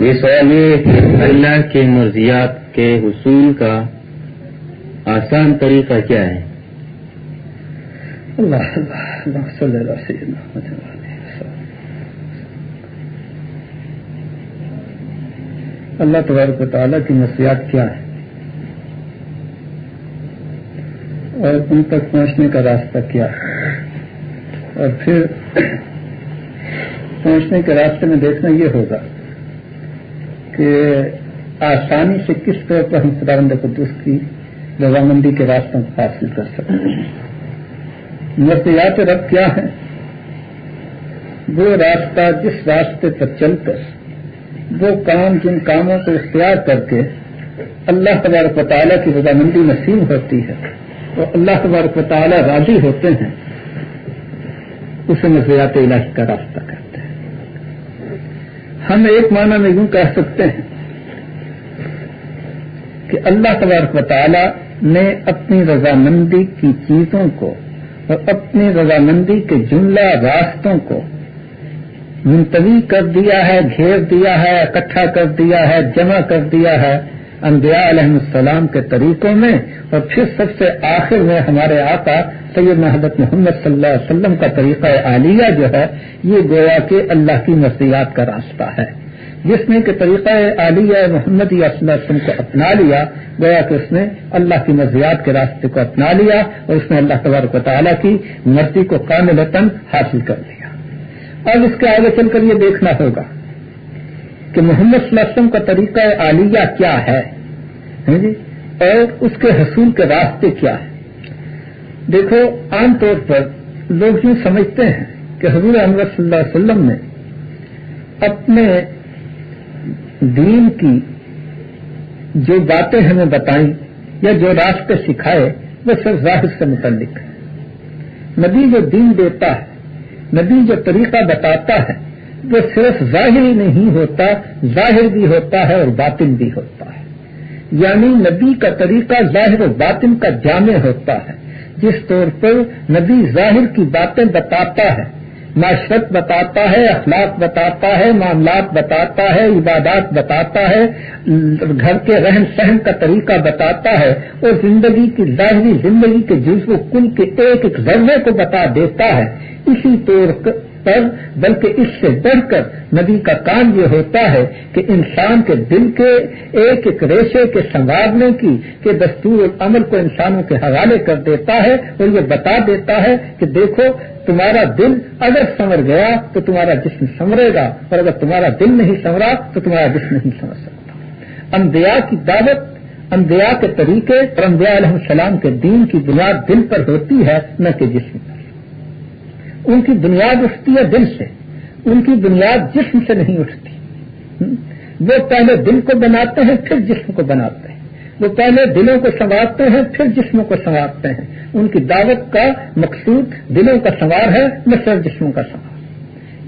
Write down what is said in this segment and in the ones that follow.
یہ سوال یہ کہ اللہ کے مرضیات کے حصول کا آسان طریقہ کیا ہے؟ اللہ اللہ صلی اللہ سیدنا اللہ تبارک و تعالیٰ کی نصیحت کیا ہے اور ان تک پہنچنے کا راستہ کیا ہے؟ اور پھر پہنچنے کے راستے میں دیکھنا یہ ہوگا کہ آسانی سے کس طرح پر ہم خداوند قدس کی رضامندی کے راستوں کو حاصل کر سکتے ہیں۔ نفسیات رب کیا ہے؟ وہ راستہ جس راستے پر چل کر، وہ کام جن کاموں کو اختیار کر کے اللہ تبارک و تعالیٰ کی رضامندی نصیب ہوتی ہے اور اللہ تبارک و تعالیٰ راضی ہوتے ہیں، اسے نظریات الہی کا راستہ کرتے ہیں۔ ہم ایک معنی میں یوں کہہ سکتے ہیں کہ اللہ تبارک و تعالیٰ نے اپنی رضامندی کی چیزوں کو اور اپنی رضامندی کے جملہ راستوں کو منتوی کر دیا ہے، گھیر دیا ہے، اکٹھا کر دیا ہے، جمع کر دیا ہے۔ انبیاء علیہ السلام کے طریقوں میں اور پھر سب سے آخر میں ہمارے آقا سید حضرت محمد صلی اللہ علیہ وسلم کا طریقہ عالیہ جو ہے، یہ گویا کہ اللہ کی نصیحت کا راستہ ہے۔ جس نے کہ طریقہ عالیہ محمد یا صلی اللہ علیہ وسلم کو اپنا لیا، گویا کہ اس نے اللہ کی نظریات کے راستے کو اپنا لیا اور اس نے اللہ تبارک و تعالیٰ کی مرضی کو کامل حاصل کر لیا۔ اب اس کے آگے چل کر یہ دیکھنا ہوگا۔ کہ محمد صلی اللہ علیہ وسلم کا طریقہ عالیہ کیا ہے؟ ہاں جی؟ اور اس کے حصول کے راستے کیا ہے دیکھو، عام طور پر لوگ یوں سمجھتے ہیں کہ حضور احمد صلی اللہ علیہ وسلم نے اپنے دین کی جو باتیں ہمیں بتائیں یا جو راستے سکھائے، وہ سب ظاہر سے متعلق ہے نبی جو دین دیتا ہے، نبی جو طریقہ بتاتا ہے وہ صرف ظاہر نہیں ہوتا، ظاہر بھی ہوتا ہے اور باطن بھی ہوتا ہے۔ یعنی نبی کا طریقہ ظاہر و باطن کا جامع ہوتا ہے۔ جس طور پر نبی ظاہر کی باتیں بتاتا ہے، معاشرت بتاتا ہے، اخلاق بتاتا ہے، معاملات بتاتا ہے، عبادات بتاتا ہے، گھر کے رہن سہن کا طریقہ بتاتا ہے اور زندگی کی ظاہری زندگی کے جزو کل کے ایک ایک ذرے کو بتا دیتا ہے۔ اسی طور پر، بلکہ اس سے بڑھ کر نبی کا کام یہ ہوتا ہے کہ انسان کے دل کے ایک ایک ریشے کے سنوارنے کی کہ دستور عمل کو انسانوں کے حوالے کر دیتا ہے اور یہ بتا دیتا ہے کہ دیکھو، تمہارا دل اگر سمر گیا تو تمہارا جسم سمرے گا، اور اگر تمہارا دل نہیں سمرا تو تمہارا جسم نہیں سمجھ سکتا۔ انبیاء کی دعوت، انبیاء کے طریقے اور انبیاء علیہ السلام کے دین کی بنیاد دل پر ہوتی ہے، نہ کہ جسم پر۔ ان کی بنیاد اٹھتی ہے دل سے، ان کی بنیاد جسم سے نہیں اٹھتی۔ وہ پہلے دل کو بناتے ہیں، پھر جسم کو بناتے ہیں۔ وہ پہلے دلوں کو سنوارتے ہیں، پھر جسموں کو سنوارتے ہیں۔ ان کی دعوت کا مقصود دلوں کا سوار ہے، نہ صرف جسموں کا سوار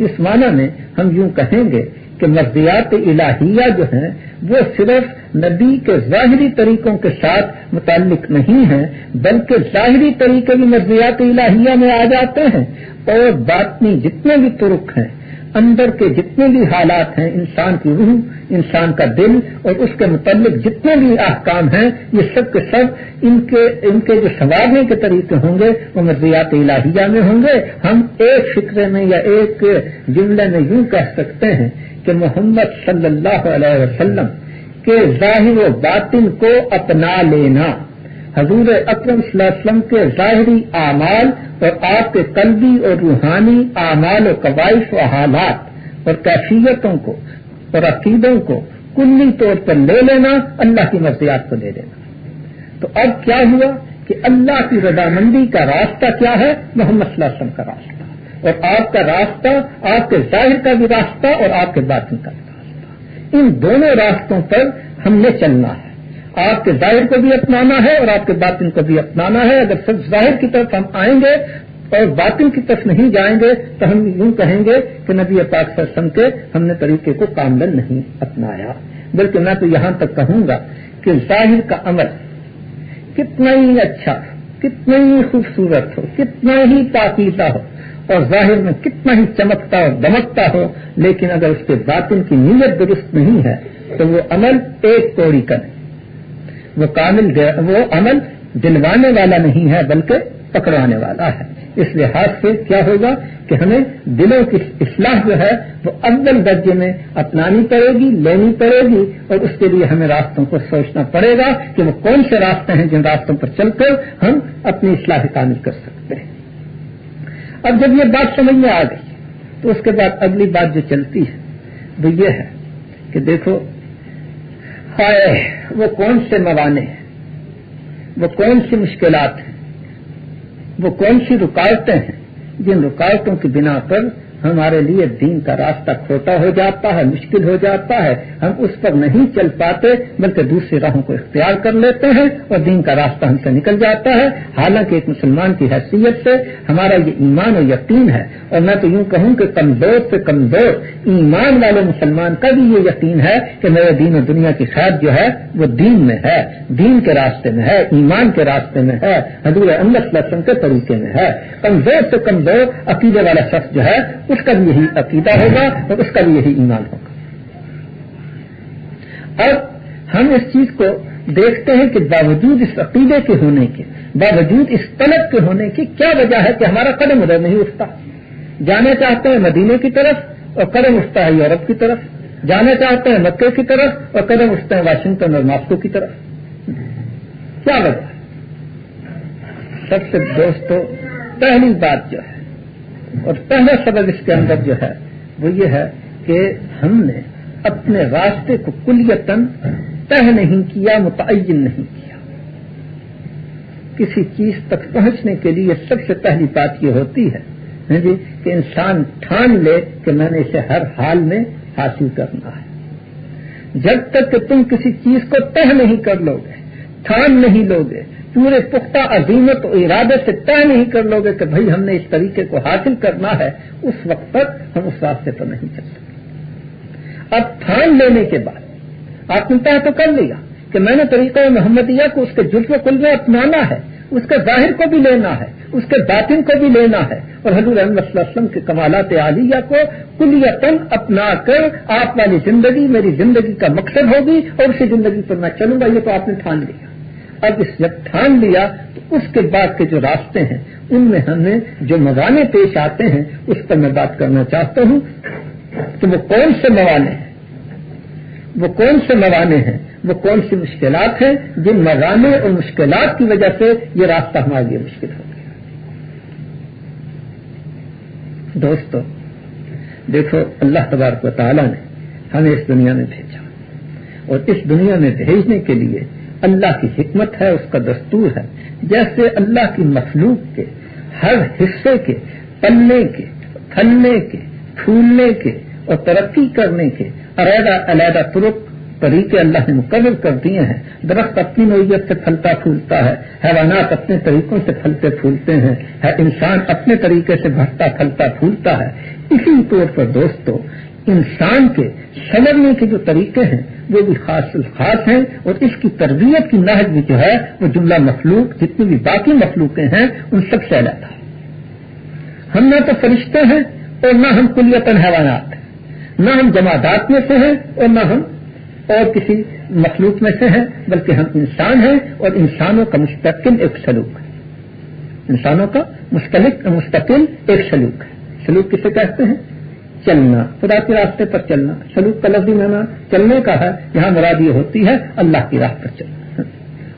اس معنی میں ہم یوں کہیں گے کہ مرضیات الہیہ جو ہیں، وہ صرف نبی کے ظاہری طریقوں کے ساتھ متعلق نہیں ہیں، بلکہ ظاہری طریقے بھی مرضیات الہیہ میں آ جاتے ہیں۔ اور باطنی جتنے بھی ترک ہیں، اندر کے جتنے بھی حالات ہیں، انسان کی روح، انسان کا دل اور اس کے متعلق جتنے بھی احکام ہیں، یہ سب کے سب ان کے ان کے جو سنوارنے کے طریقے ہوں گے، وہ مرضیات الہیہ میں ہوں گے۔ ہم ایک فکرے میں یا ایک جملے میں یوں کہہ سکتے ہیں کہ محمد صلی اللہ علیہ وسلم کے ظاہر و باطن کو اپنا لینا۔ حضور اکرم صلی اللہ علیہ وسلم کے ظاہری اعمال اور آپ کے قلبی اور روحانی اعمال و قواعد و حالات اور کیفیتوں کو اور عقیدوں کو کلی طور پر لے لینا اللہ کی مرضیات کو دے دینا تو اب کیا ہوا کہ اللہ کی رضامندی کا راستہ کیا ہے؟ محمد صلی اللہ علیہ وسلم کا راستہ۔ اور آپ کا راستہ، آپ کے ظاہر کا بھی راستہ اور آپ کے باطن کا بھی راستہ۔ ان دونوں راستوں پر ہم نے چلنا ہے۔ آپ کے ظاہر کو بھی اپنانا ہے اور آپ کے باطن کو بھی اپنانا ہے۔ اگر سب ظاہر کی طرف ہم آئیں گے اور باطن کی طرف نہیں جائیں گے تو ہم یوں کہیں گے کہ نبی پاک سرسم کے ہم نے طریقے کو کامل نہیں اپنایا۔ بلکہ میں تو یہاں تک کہوں گا کہ ظاہر کا عمل کتنا ہی اچھا کتنا ہی خوبصورت ہو، کتنا ہی پاکیزہ ہو اور ظاہر میں کتنا ہی چمکتا اور دمکتا ہو، لیکن اگر اس کے باطن کی نیت درست نہیں ہے تو وہ عمل ایک کوڑی کا نہیں۔ وہ کامل وہ عمل دلوانے والا نہیں ہے، بلکہ پکڑوانے والا ہے۔ اس لحاظ سے کیا ہوگا کہ ہمیں دلوں کی اصلاح جو ہے، وہ اول درجے میں اپنانی پڑے گی، لینی پڑے گی، اور اس کے لیے ہمیں راستوں کو سوچنا پڑے گا کہ وہ کون سے راستے ہیں جن راستوں پر چل کر ہم اپنی اصلاح تعمیر کر سکتے ہیں۔ اب جب یہ بات سمجھ میں آ گئی، تو اس کے بعد اگلی بات جو چلتی ہے، وہ یہ ہے کہ دیکھو ہائے وہ کون سے موانے ہیں؟ وہ کون سی مشکلات ہیں؟ وہ کون سی رکاوٹیں ہیں جن رکاوٹوں کی بنا پر ہمارے لیے دین کا راستہ کھوٹا ہو جاتا ہے، مشکل ہو جاتا ہے۔ ہم اس پر نہیں چل پاتے، بلکہ دوسری راہوں کو اختیار کر لیتے ہیں اور دین کا راستہ ہم سے نکل جاتا ہے۔ حالانکہ ایک مسلمان کی حیثیت سے ہمارا یہ ایمان و یقین ہے۔ اور میں تو یوں کہوں کہ کمزور سے کمزور ایمان والے مسلمان کا بھی یہ یقین ہے کہ میرے دین و دنیا کی خیر جو ہے، وہ دین میں ہے، دین کے راستے میں ہے، ایمان کے راستے میں ہے، حضور امت لسن کے طریقے میں ہے۔ کمزور سے کمزور عقیدے والا شخص جو ہے اس کا بھی یہی عقیدہ ہوگا اور اس کا بھی یہی ایمان ہوگا۔ اب ہم اس چیز کو دیکھتے ہیں کہ باوجود اس عقیدے کے ہونے کے، باوجود اس طلب کے ہونے کی کیا وجہ ہے کہ ہمارا قدم ادھر نہیں اٹھتا؟ جانا چاہتے ہیں مدینے کی طرف اور قدم اٹھتا ہے یورپ کی طرف، جانا چاہتے ہیں مکے کی طرف اور قدم اٹھتے ہیں واشنگٹن اور ماسکو کی طرف۔ کیا وجہ سب سے دوستو، پہلی بات جو ہے اور پہلا سبب اس کے اندر جو ہے، وہ یہ ہے کہ ہم نے اپنے راستے کو کلیتن طے نہیں کیا، متعین نہیں کیا۔ کسی چیز تک پہنچنے کے لیے سب سے پہلی بات یہ ہوتی ہے ہاں جی کہ انسان ٹھان لے کہ میں نے اسے ہر حال میں حاصل کرنا ہے۔ جب تک کہ تم کسی چیز کو طے نہیں کر لو گے ٹھان نہیں لو گے پورے پختہ عظیمت و ارادے سے طے نہیں کر لو گے کہ بھائی ہم نے اس طریقے کو حاصل کرنا ہے، اس وقت تک ہم اس راستے پر نہیں چل سکتے اب تھان لینے کے بعد، آپ نے طے تو کر لیا کہ میں نے طریقہ محمدیہ کو اس کے جزو کل میں اپنانا ہے، اس کے ظاہر کو بھی لینا ہے، اس کے باطن کو بھی لینا ہے۔ اور حضور احمد صلی اللہ علیہ وسلم کے کمالات عالیہ کو کلیتن اپنا کر آپ والی زندگی میری زندگی کا مقصد ہوگی اور اسی زندگی پر میں چلوں گا، یہ تو آپ نے ٹھان لیا۔ اب اس جب ٹھان لیا تو اس کے بعد کے جو راستے ہیں، ان میں ہمیں جو موانے پیش آتے ہیں، اس پر میں بات کرنا چاہتا ہوں۔ کہ وہ کون سے موانے ہیں؟ وہ کون سے موانے ہیں؟ وہ کون سی مشکلات ہیں جن موانے اور مشکلات کی وجہ سے یہ راستہ ہمارے لیے مشکل ہو گیا؟ دوستو، دیکھو، اللہ تبارک و تعالیٰ نے ہمیں اس دنیا میں بھیجا اور اس دنیا میں بھیجنے کے لیے اللہ کی حکمت ہے، اس کا دستور ہے۔ جیسے اللہ کی مخلوق کے ہر حصے کے، پلنے کے، پھلنے کے، پھولنے کے اور ترقی کرنے کے علیحدہ علیحدہ ترک طریقے اللہ نے مقرر کر دیے ہیں۔ درخت اپنی نوعیت سے پھلتا پھولتا ہے، حیوانات اپنے طریقوں سے پھلتے پھولتے ہیں۔ انسان اپنے طریقے سے بھرتا پھلتا پھولتا ہے۔ اسی طور پر دوستو، انسان کے سمجھنے کے جو طریقے ہیں، وہ بھی خاص خاص ہیں اور اس کی تربیت کی نہج بھی جو ہے، وہ جملہ مخلوق، جتنی بھی باقی مخلوقیں ہیں، ان سب سے الگ ہے ہم نہ تو فرشتے ہیں اور نہ ہم کلیتن حیوانات ہیں۔ نہ ہم جماعت میں سے ہیں اور نہ ہم اور کسی مخلوق میں سے ہیں، بلکہ ہم انسان ہیں اور انسانوں کا مستقل ایک سلوک ہے۔ انسانوں کا مستقل ایک سلوک ہے۔ سلوک کسے کہتے ہیں؟ چلنا، خدا کے راستے پر چلنا۔ سلوک کا لفظی مانا چلنے کا ہے، یہاں مراد یہ ہوتی ہے اللہ کی راہ پر چلنا۔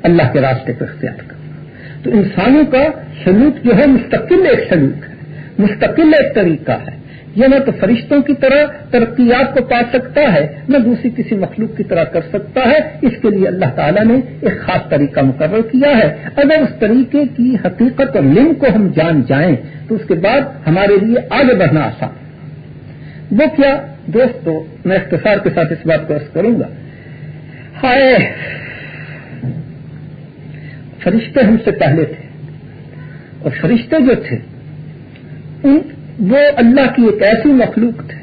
اللہ کے راستے پر اختیار کرنا۔ تو انسانوں کا سلوک جو ہے مستقل ایک سلوک ہے، مستقل ایک طریقہ ہے۔ یہ نہ تو فرشتوں کی طرح ترقیات کو پا سکتا ہے، نہ دوسری کسی مخلوق کی طرح کر سکتا ہے۔ اس کے لیے اللہ تعالیٰ نے ایک خاص طریقہ مقرر کیا ہے۔ اگر اس طریقے کی حقیقت اور لنک کو ہم جان جائیں، تو اس کے بعد ہمارے لیے آگے بڑھنا آسان وہ کیا؟ دوستو، میں اختصار کے ساتھ اس بات کو عرض کروں گا۔ ہائے، فرشتے ہم سے پہلے تھے اور فرشتے جو تھے وہ اللہ کی ایک ایسی مخلوق تھے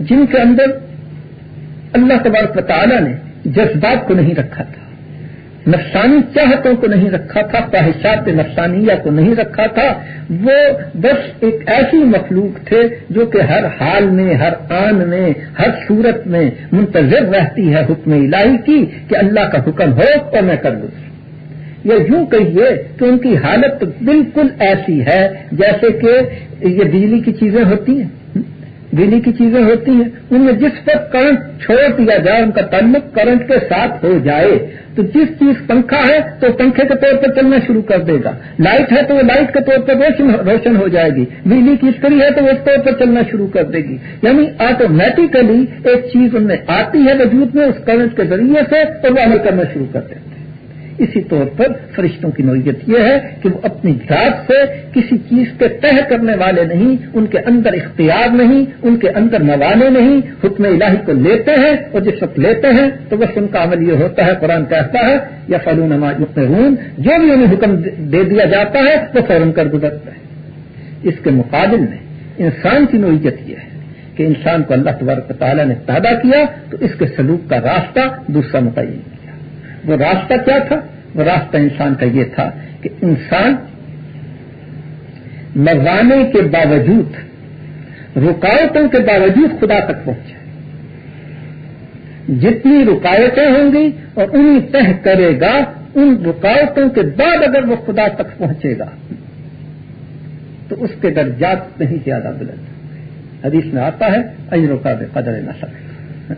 جن کے اندر اللہ تبارک تعالیٰ نے جذبات کو نہیں رکھا تھا۔ نفسانی چاہتوں کو نہیں رکھا تھا، خواہشات نفسانیہ کو نہیں رکھا تھا، وہ بس ایک ایسی مخلوق تھے جو کہ ہر حال میں، ہر آن میں، ہر صورت میں منتظر رہتی ہے حکم الہی کی کہ اللہ کا حکم ہو تو میں کر دوں یا یوں کہیے کہ ان کی حالت بالکل ایسی ہے جیسے کہ یہ بجلی کی چیزیں ہوتی ہیں۔ بجلی کی چیزیں ہوتی ہیں، ان میں جس پر کرنٹ چھوڑ دیا جائے، ان کا تعلق کرنٹ کے ساتھ ہو جائے۔ تو جس چیز پنکھا ہے، تو پنکھے کے طور پر چلنا شروع کر دے گا۔ لائٹ ہے، تو وہ لائٹ کے طور پر روشن ہو جائے گی۔ بجلی کی استری ہے، تو وہ اس طور پر چلنا شروع کر دے گی۔ یعنی آٹومیٹیکلی ایک چیز ان میں آتی ہے وجود میں، اس کرنٹ کے ذریعے سے، اور وہ عمل کرنا شروع کر دیتے ہیں اسی طور پر فرشتوں کی نوعیت یہ ہے کہ وہ اپنی ذات سے کسی چیز کے تہ کرنے والے نہیں، ان کے اندر اختیار نہیں، ان کے اندر موانے نہیں، حکم الہی کو لیتے ہیں اور جس وقت لیتے ہیں تو بس ان کا عمل یہ ہوتا ہے، قرآن کہتا ہے یا فلون رون جو بھی انہیں حکم دے دیا جاتا ہے وہ فوراً کر گزرتا ہے۔ اس کے مقابل میں انسان کی نوعیت یہ ہے کہ انسان کو اللہ تبارک تعالیٰ نے پیدا کیا تو اس کے سلوک کا راستہ دوسرا متعین۔ کیا وہ راستہ کیا تھا؟ وہ راستہ انسان کا یہ تھا کہ انسان مروانے کے باوجود، رکاوٹوں کے باوجود خدا تک پہنچے۔ جتنی رکاوٹیں ہوں گی اور انہیں تہ کرے گا، ان رکاوٹوں کے بعد اگر وہ خدا تک پہنچے گا، تو اس کے درجات نہیں زیادہ بلند۔ حدیث میں آتا ہے اجروں کا بے قدر نہ سکے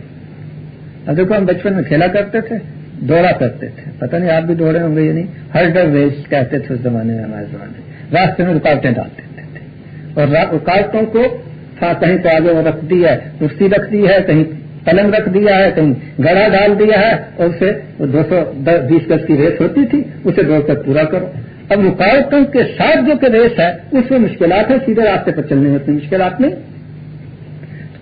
اب دیکھو ہم بچپن میں کھیلا کرتے تھے دوڑا کرتے تھے۔ پتہ نہیں آپ بھی دوڑے ہوں گے یا نہیں۔ ہر ریس کہتے تھے اس زمانے میں ہمارے زمانے میں۔ راستے میں رکاوٹیں ڈال دیتے تھے۔ اور رکاوٹوں کو کہیں تو آگے وہ رکھ دی ہے، کرسی رکھ دی ہے، کہیں پلنگ رکھ دیا ہے، کہیں گڑھا ڈال دیا ہے، اور اسے دو سو بیس گز کی ریس ہوتی تھی، اسے دوڑ کر پورا کرو۔ اب رکاوٹوں کے ساتھ جو کہ ریس ہے، اس میں مشکلات ہیں، سیدھے راستے پر چلنے ہوتی مشکلات نہیں۔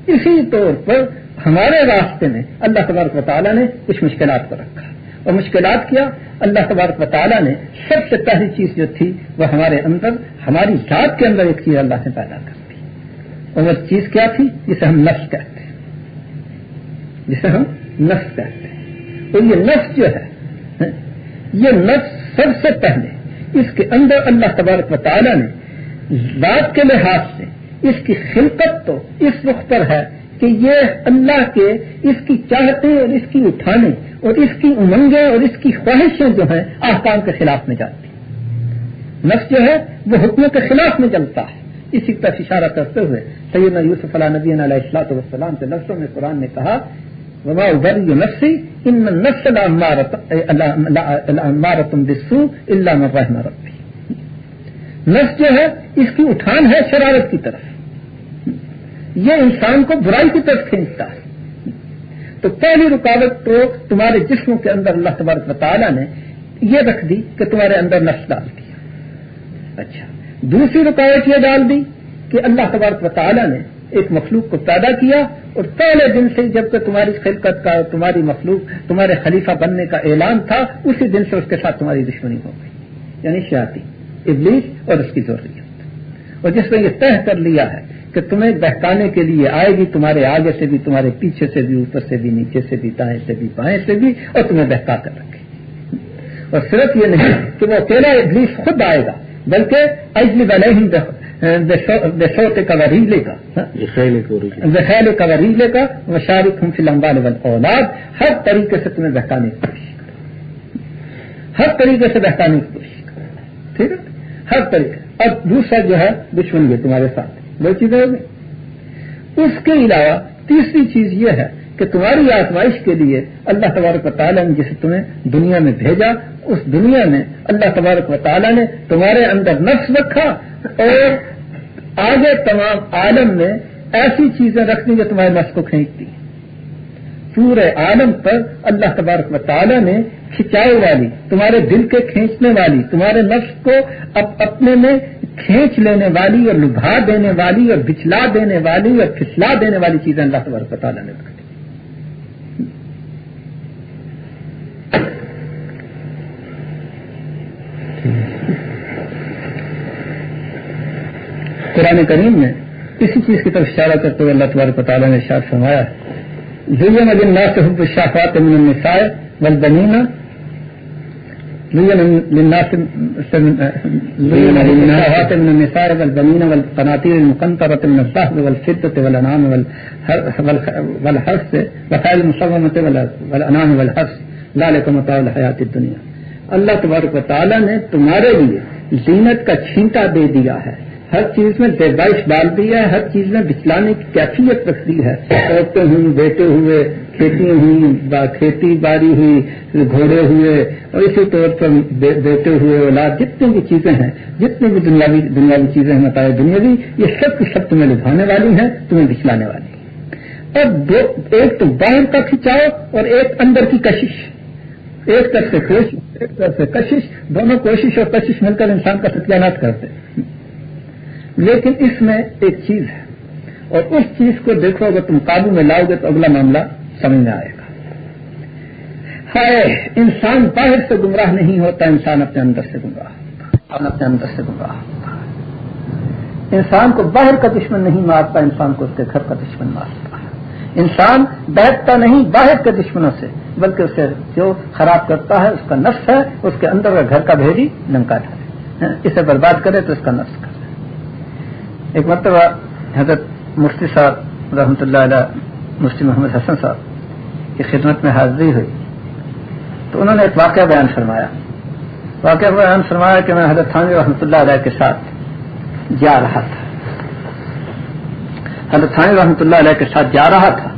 اسی طور پر ہمارے راستے میں اللہ تبارک و تعالیٰ نے کچھ مشکلات کو رکھا اور مشکلات کیا؟ اللہ تبارک و تعالیٰ نے سب سے پہلی چیز جو تھی وہ ہمارے اندر، ہماری ذات کے اندر ایک چیز اللہ نے پیدا کر دی۔ اور وہ چیز کیا تھی؟ جسے ہم نفس کہتے ہیں۔ جسے ہم نفس کہتے ہیں۔ تو یہ نفس جو ہے، یہ نفس سب سے پہلے اس کے اندر اللہ تبارک و تعالیٰ نے ذات کے لحاظ سے اس کی خلقت تو اس وقت پر ہے کہ یہ اللہ کے اس کی چاہتے اور اس کی اٹھانے اور اس کی امنگیں اور اس کی خواہشیں جو ہیں آحکام کے خلاف میں جاتی نفس جو ہے وہ حکم کے خلاف میں چلتا ہے۔ اسی طرح اشارہ کرتے ہوئے سید یوسف علیہ نبی علیہ السلاط والسلام کے نفسوں میں قرآن نے کہا، وما ابر نفسی ان نفس عمارتم بسو اللہ رحم ربی نفس جو ہے، اس کی اٹھان ہے شرارت کی طرف۔ یہ انسان کو برائی کی طرف کھینچتا ہے۔ تو پہلی رکاوٹ تو تمہارے جسم کے اندر اللہ تبارک تعالیٰ نے یہ رکھ دی کہ تمہارے اندر نفس ڈال دیا۔ اچھا۔ دوسری رکاوٹ یہ ڈال دی کہ اللہ تبارک تعالیٰ نے ایک مخلوق کو پیدا کیا اور پہلے دن سے جبکہ تمہاری خلقت کا تمہاری مخلوق، تمہارے خلیفہ بننے کا اعلان تھا، اسی دن سے اس کے ساتھ تمہاری دشمنی ہو گئی۔ یعنی شیاتی ابلیس اور اس کی ضروریت۔ اور جس نے یہ طے کر لیا ہے کہ تمہیں بہکانے کے لیے آئے گی تمہارے آگے سے بھی تمہارے پیچھے سے بھی اوپر سے بھی نیچے سے بھی دائیں سے بھی بائیں سے بھی اور تمہیں بہکا کر رکھے۔ اور صرف یہ نہیں کہ وہ اکیلا ابلیس خود آئے گا بلکہ اجلی والے ہی بسوتے کا وریلے کا ذخیل کا وریلے کا وہ شارق ہم فلمبا اولاد ہر طریقے سے تمہیں بہکانے کی کوشش ہر طریقے سے بہکانے کی کوشش کرو ٹھیک ہے؟ ہر طریقے۔ اور دوسرا جو ہے دشمن یہ تمہارے ساتھ دو چیزیں اس کے علاوہ تیسری چیز یہ ہے کہ تمہاری آزمائش کے لیے اللہ تبارک و تعالیٰ نے جسے تمہیں دنیا میں بھیجا، اس دنیا میں اللہ تبارک و تعالیٰ نے تمہارے اندر نفس رکھا اور آگے تمام عالم میں ایسی چیزیں رکھنی جو تمہارے نفس کو کھینچتی پورے عالم پر اللہ تبارک و تعالیٰ نے کھچائی والی، تمہارے دل کے کھینچنے والی، تمہارے نفس کو اپنے میں کھینچ لینے والی اور لبھا دینے والی اور بچلا دینے والی اور پھسلا دینے والی چیزیں اللہ تبارک تعالیٰ نے رکھی قرآن کریم میں اسی چیز کی طرف اشارہ کرتے ہوئے اللہ تبارک تعالیٰ نے شاید فرمایا ضلع مدن نا سے حب من النساء والبنین للناس للشهوات من النساء والبنين والقناطير المقنطرة من الذهب والفضة والأنعام والحرث وخيل المصومة والأنعام والحرث. ذلك متاع الحياة الدنيا. اللہ تبارک و تعالیٰ نے تمہارے لیے زینت کا چھینٹا دے دیا ہے۔ ہر چیز میں زیبائش ڈال دی ہے، ہر چیز میں بچلانے کی کیفیت رکھ دی ہے۔ عورتیں ہوئی بیٹے ہوئے کھیتی ہوئی کھیتی باڑی ہوئی، گھوڑے ہوئے، اور اسی طور پر بیٹے ہوئے، اولاد، جتنی بھی چیزیں ہیں، جتنی بھی دنیاوی دنیاوی چیزیں ہیں، بتائے دنیاوی، یہ سب کی سب تمہیں لبھانے والی ہیں، تمہیں بچلانے والی اور دو ایک تو باہر کا کھچاؤ اور ایک اندر کی کشش۔ ایک طرف سے کوشش ایک طرف سے کشش، دونوں کوشش اور کشش مل کر انسان کا ستیانات کرتے لیکن اس میں ایک چیز ہے۔ اور اس چیز کو دیکھو، اگر تم قابو میں لاؤ گے تو اگلا معاملہ سمجھ میں آئے گا۔ ہائے انسان باہر سے گمراہ نہیں ہوتا، انسان اپنے اندر سے گمراہ ہوتا اپنے اندر سے گمراہ ہوتا انسان کو باہر کا دشمن نہیں مارتا، انسان کو اس کے گھر کا دشمن مارتا ہے۔ انسان بیٹھتا نہیں باہر کے دشمنوں سے، بلکہ اسے جو خراب کرتا ہے، اس کا نفس ہے، اس کے اندر کا گھر کا بھیڑی لنکا ڈھالے۔ ہاں، اسے برباد کرے تو اس کا نفس کرے ایک مرتبہ حضرت مفتی صاحب رحمۃ اللہ علیہ، مفتی محمد حسن صاحب کی خدمت میں حاضری ہوئی۔ تو انہوں نے ایک واقعہ بیان فرمایا۔ واقعہ بیان فرمایا کہ میں حضرت تھانوی رحمۃ اللہ علیہ کے ساتھ جا رہا تھا۔ حضرت تھانوی رحمۃ اللہ علیہ کے ساتھ جا رہا تھا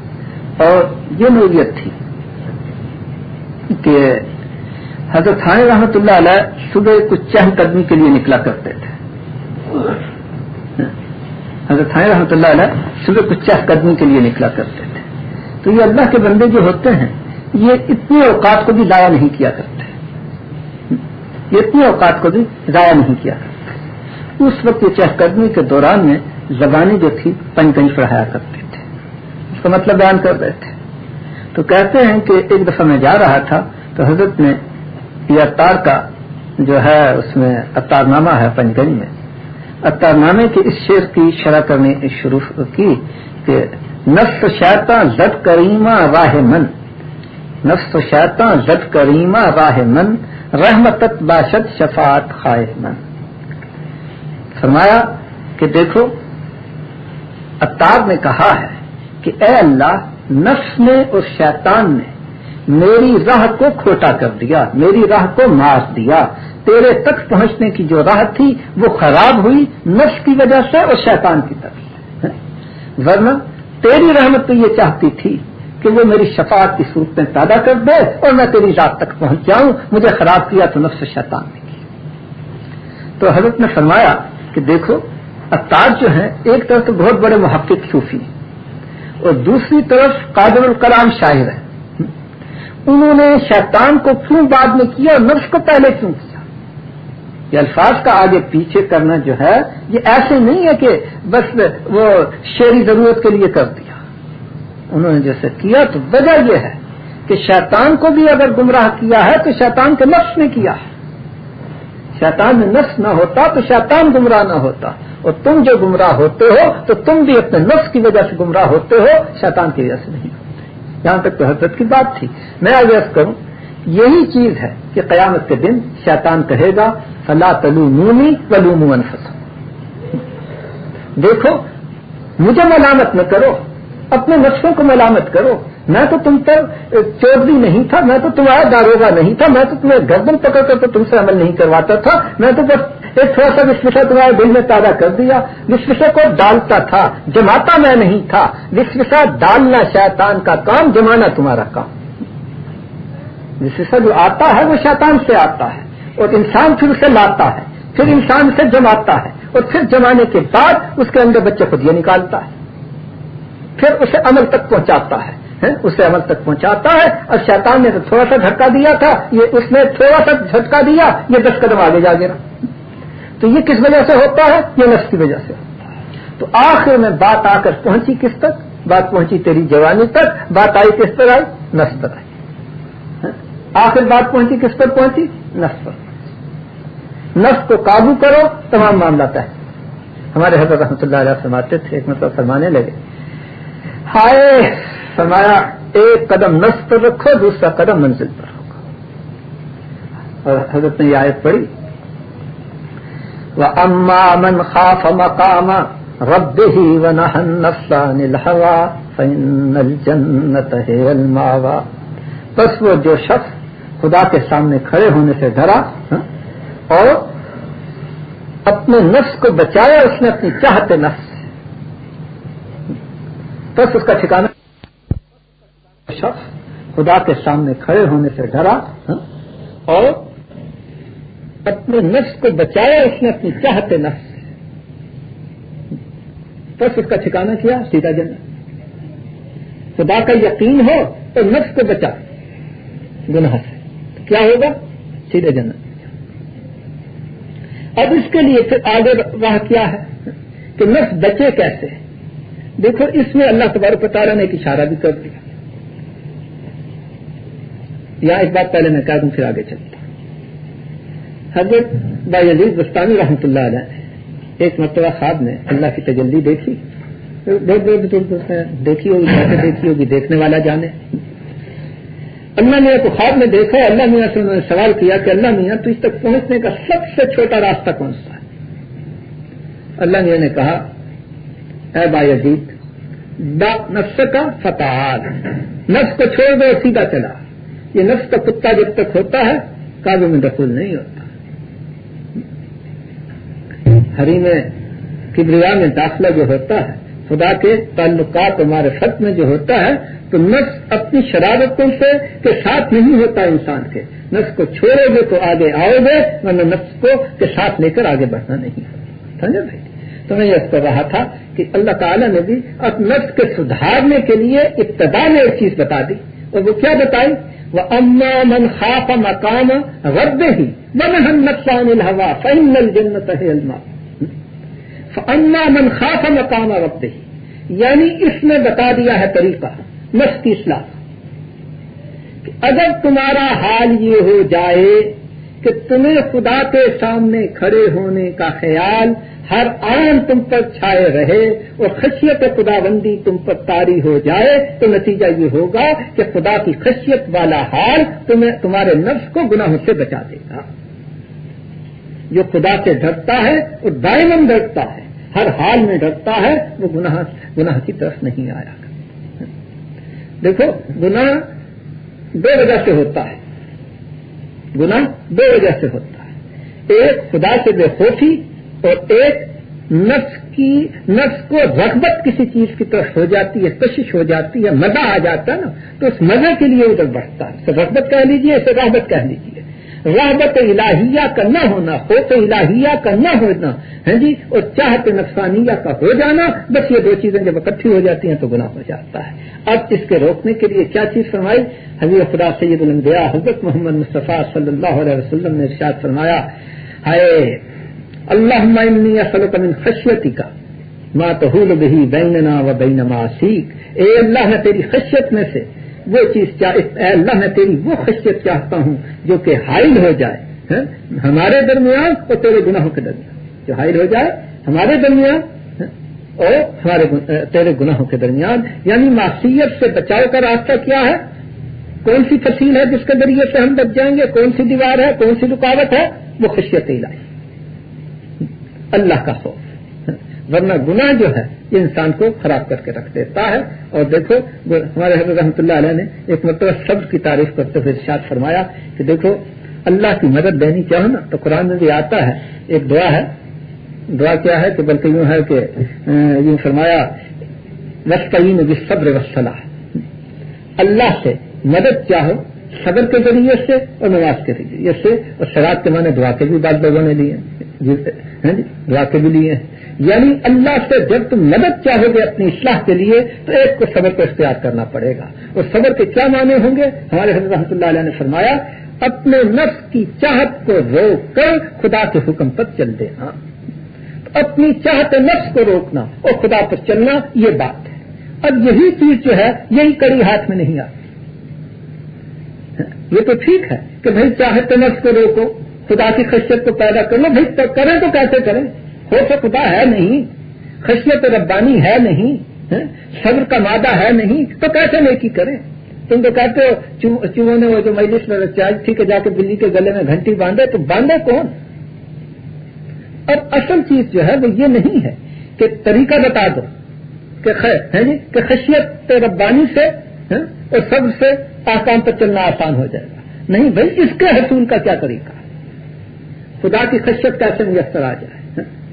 اور یہ نوعیت تھی کہ حضرت تھانوی رحمۃ اللہ علیہ صبح کچھ چہل قدمی کے لیے نکلا کرتے تھے۔ حضرت رحمۃ اللہ علیہ صبح کچھ چاہ قدمی کے لیے نکلا کرتے تھے۔ تو یہ اللہ کے بندے جو ہوتے ہیں، یہ اتنی اوقات کو بھی ضائع نہیں کیا کرتے۔ یہ اتنی اوقات کو بھی ضائع نہیں کیا کرتے۔ اس وقت یہ چاہ قدمی کے دوران میں زبانی جو تھی پنج پڑھایا کرتے تھے۔ اس کا مطلب بیان کر رہے تھے۔ تو کہتے ہیں کہ ایک دفعہ میں جا رہا تھا، تو حضرت نے یہ اتار کا جو ہے، اس میں اتار نامہ ہے پنج گنج میں۔ نامے کے اس شعر کی شرح کرنے شروع کی کہ نفس شیطاں زد کریمہ راہ من نفس شیطاں زد کریمہ راہ من رحمت باشد شفاعت خواہ من فرمایا کہ دیکھو، اتار نے کہا ہے کہ اے اللہ، نفس نے اور شیطان نے میری راہ کو کھوٹا کر دیا، میری راہ کو مار دیا۔ تیرے تک پہنچنے کی جو راہ تھی، وہ خراب ہوئی، نفس کی وجہ سے اور شیطان کی طرف سے۔ ورنہ تیری رحمت تو یہ چاہتی تھی کہ وہ میری شفاعت کی صورت میں پیدا کر دے اور میں تیری رات تک پہنچ جاؤں، مجھے خراب کیا تو نفس شیطان نے کی تو حضرت نے فرمایا کہ دیکھو اتار جو ہیں، ایک طرف تو بہت بڑے محقق صوفی اور دوسری طرف قادر الکلام شاعر ہے انہوں نے شیطان کو کیوں بعد میں کیا اور نفس کو پہلے کیوں کیا؟ یہ الفاظ کا آگے پیچھے کرنا جو ہے، یہ ایسے نہیں ہے کہ بس وہ شعری ضرورت کے لیے کر دیا۔ انہوں نے جیسے کیا تو وجہ یہ ہے کہ شیطان کو بھی اگر گمراہ کیا ہے تو شیطان کے نفس نے کیا ہے۔ شیطان میں نفس نہ ہوتا تو شیطان گمراہ نہ ہوتا۔ اور تم جو گمراہ ہوتے ہو تو تم بھی اپنے نفس کی وجہ سے گمراہ ہوتے ہو، شیطان کی وجہ سے نہیں ہوتے۔ یہاں تک تو حضرت کی بات تھی۔ میں آگے کروں یہی چیز ہے کہ قیامت کے دن شیطان کہے گا، فلا تلو نونی ولوم دیکھو، مجھے ملامت نہ کرو، اپنے نفسوں کو ملامت کرو۔ میں تو تم پر چودھری نہیں تھا، میں تو تمہارا داروگا نہیں تھا، میں تو تمہیں گردن پکڑ کر تو تم سے عمل نہیں کرواتا تھا۔ میں تو بس ایک تھوڑا سا وشوشا تمہارے دل میں تازہ کر دیا۔ وشوشا کو ڈالتا تھا، جماتا میں نہیں تھا۔ وشوشا ڈالنا شیطان کا کام، جمانا تمہارا کام۔ وشوشا جو آتا ہے وہ شیطان سے آتا ہے اور انسان پھر اسے لاتا ہے، پھر انسان اسے جماتا ہے اور پھر جمانے کے بعد اس کے اندر بچے خود یہ نکالتا ہے۔ پھر اسے عمل تک پہنچاتا ہے اسے عمل تک پہنچاتا ہے اور شیطان نے تو تھوڑا سا جھٹکا دیا تھا، یہ اس نے تھوڑا سا جھٹکا دیا، یہ دس قدم آگے جا گیا۔ تو یہ کس وجہ سے ہوتا ہے؟ یہ نفس کی وجہ سے۔ ہوتا ہے تو آخر میں بات آ کر پہنچی کس تک؟ بات پہنچی تیری جوانی تک، بات آئی کس پر آئی؟ نفس پر آئی۔ آخر بات پہنچی، کس پر پہنچی؟ نفس پر نفس کو قابو کرو، تمام معاملہ طے۔ ہمارے حضرت رحمۃ اللہ علیہ فرماتے تھے، ایک مطلب فرمانے لگے، ہائے، فرمایا، ایک قدم نفس پر رکھو، دوسرا قدم منزل پر ہوگا اور حضرت نے یہ آیت پڑھی وہ اما من خاف مقام رب ہی و نفسان الحوا فن الجنت ہے الماوا بس وہ جو شخص خدا کے سامنے کھڑے ہونے سے ڈرا ہاں، اور اپنے نفس کو بچایا اس نے اپنی چاہتے نفس بس اس کا ٹھکانا شخص خدا کے سامنے کھڑے ہونے سے ڈرا ہاں، اور اپنے نفس کو بچایا اس نے اپنی چاہتے نفس بس اس کا ٹھکانا کیا سیتا جن خدا کا یقین ہو، تو نفس کو بچا۔ گناہ سے۔ کیا ہوگا؟ سیدھے جنت۔ اب اس کے لیے پھر آگے راہ کیا ہے؟ کہ نفس بچے کیسے؟ دیکھو، اس میں اللہ تبارک تعالیٰ نے ایک اشارہ بھی کر دیا۔ یا ایک بات پہلے میں کہہ دوں، پھر آگے چلتا حضرت بائی عزیز بستانی رحمۃ اللہ علیہ، ایک مرتبہ خواب نے اللہ کی تجلی دیکھی۔ بہت بہت دیکھی ہوگی دیکھی ہوگی، دیکھنے والا جانے۔ اللہ میاں کو خواب میں دیکھا اللہ میاں سے انہوں نے سوال کیا کہ اللہ میاں، تو اس تک پہنچنے کا سب سے چھوٹا راستہ کون سا ہے؟ اللہ میاں نے کہا، اے بائی عزیز نفس کا فتح نفس کو چھوڑ دو سیدھا چلا۔ یہ نفس کا کتا جب تک ہوتا ہے قابو میں دخل نہیں ہوتا۔ ہری میں کبریا میں داخلہ جو ہوتا ہے خدا کے تعلقات ہمارے خط میں جو ہوتا ہے، تو نفس اپنی شرارتوں سے کے ساتھ نہیں ہوتا انسان کے۔ نفس کو چھوڑو گے تو آگے آؤ گے، ورنہ نفس کو کے ساتھ لے کر آگے بڑھنا نہیں سمجھے بھائی؟ تو میں یہ کر رہا تھا کہ اللہ تعالیٰ نے بھی اب نفس کے سدھارنے کے لیے ابتدا میں ایک چیز بتا دی۔ اور وہ کیا بتائی؟ وہ اما من خاف مقام رد ہی من ہم نقصان الحوا فہم الجنت ہے الما اما من خاف مقام رد ہی یعنی اس نے بتا دیا ہے طریقہ مستی اصلاح۔ اگر تمہارا حال یہ ہو جائے کہ تمہیں خدا کے سامنے کھڑے ہونے کا خیال ہر آن تم پر چھائے رہے اور خشیت خدا بندی تم پر تاری ہو جائے، تو نتیجہ یہ ہوگا کہ خدا کی خشیت والا حال تمہیں، تمہارے نفس کو گناہوں سے بچا دے گا۔ جو خدا سے ڈرتا ہے وہ دائمن ڈرتا ہے ہر حال میں ڈرتا ہے، وہ گناہ گناہ کی طرف نہیں آیا۔ دیکھو گنا دو وجہ سے ہوتا ہے۔ گنا دو وجہ سے ہوتا ہے۔ ایک خدا سے بے خوفی اور ایک نفس کی، نفس کو رغبت کسی چیز کی طرف ہو جاتی ہے، کشش ہو جاتی ہے، مزہ آ جاتا ہے نا، تو اس مزے کے لیے ادھر بڑھتا ہے۔ اسے رغبت کہہ لیجیے اسے رغبت کہہ لیجیے رحبت الہیہ کا نہ ہونا، خوف الہیہ کا نہ ہونا۔ ہے جی اور چاہت نفسانیہ کا ہو جانا، بس یہ دو چیزیں جب اکٹھی ہو جاتی ہیں تو گناہ ہو جاتا ہے۔ اب اس کے روکنے کے لیے کیا چیز فرمائی؟ حضرت خدا سید الانبیاء حضرت محمد مصطفیٰ صلی اللہ علیہ وسلم نے ارشاد فرمایا، ہائے اللہ من خشیتی کا ماں تو بہی بیننا و بینما سیکھ اے اللہ نے تیری خشیت میں سے وہ چیز اے اللہ، میں تیری وہ خشیت چاہتا ہوں جو کہ حائل ہو جائے ہاں؟ ہمارے درمیان اور تیرے گناہوں کے درمیان۔ جو حائل ہو جائے ہمارے درمیان ہاں؟ اور ہمارے تیرے گناہوں کے درمیان۔ یعنی معصیت سے بچاؤ کا راستہ کیا ہے؟ کون سی فصیل ہے جس کے ذریعے سے ہم بچ جائیں گے؟ کون سی دیوار ہے؟ کون سی رکاوٹ ہے؟ وہ خشیت الہی۔ اللہ کا خوف ہاں؟ ورنہ گناہ جو ہے یہ انسان کو خراب کر کے رکھ دیتا ہے۔ اور دیکھو ہمارے حضرت رحمۃ اللہ علیہ نے ایک مرتبہ سب کی تعریف کرتے ہوئے ارشاد فرمایا کہ دیکھو، اللہ کی مدد دینی چاہو نا؟ تو قرآن میں بھی آتا ہے، ایک دعا ہے۔ دعا کیا ہے کہ بلکہ یوں ہے کہ یوں فرمایا وسطین صبر وسلح اللہ سے مدد چاہو صبر کے ذریعے سے اور نواز کے ذریعے سے۔ اور شراب کے معنی دعا کے بھی بات لوگوں نے لیے جی،, ہاں جی دعا کے بھی لیے ہیں۔ یعنی اللہ سے جب تم مدد چاہو گے اپنی اصلاح کے لیے، تو ایک کو صبر کو اختیار کرنا پڑے گا۔ اور صبر کے کیا معنی ہوں گے؟ ہمارے حضرت رحمۃ اللہ علیہ نے فرمایا، اپنے نفس کی چاہت کو روک کر خدا کے حکم پر چل دینا۔ اپنی چاہت نفس کو روکنا اور خدا پر چلنا یہ بات ہے۔ اب یہی چیز جو ہے، یہی کڑی ہاتھ میں نہیں آتی۔ یہ تو ٹھیک ہے کہ بھائی چاہت نفس کو روکو، خدا کی خشیت کو پیدا کر لو بھائی کریں تو کیسے کریں؟ خوف خدا ہے نہیں، خشیت ربانی ہے نہیں ہاں، صبر کا مادہ ہے نہیں، تو کیسے نیکی کریں تم تو کہتے ہو چوہوں نے وہ جو مجلس میں چائے تھی کہ جا کے بلی کے گلے میں گھنٹی باندھے، تو باندھے کون؟ اور اصل چیز جو ہے وہ یہ نہیں ہے کہ طریقہ بتا دو کہ ہاں جی کہ خشیت ربانی سے ہاں، اور سب سے آکام پر چلنا آسان ہو جائے گا۔ نہیں بھائی، اس کے حصول کا کیا طریقہ؟ خدا کی خشیت کیسے میسر آ جائے؟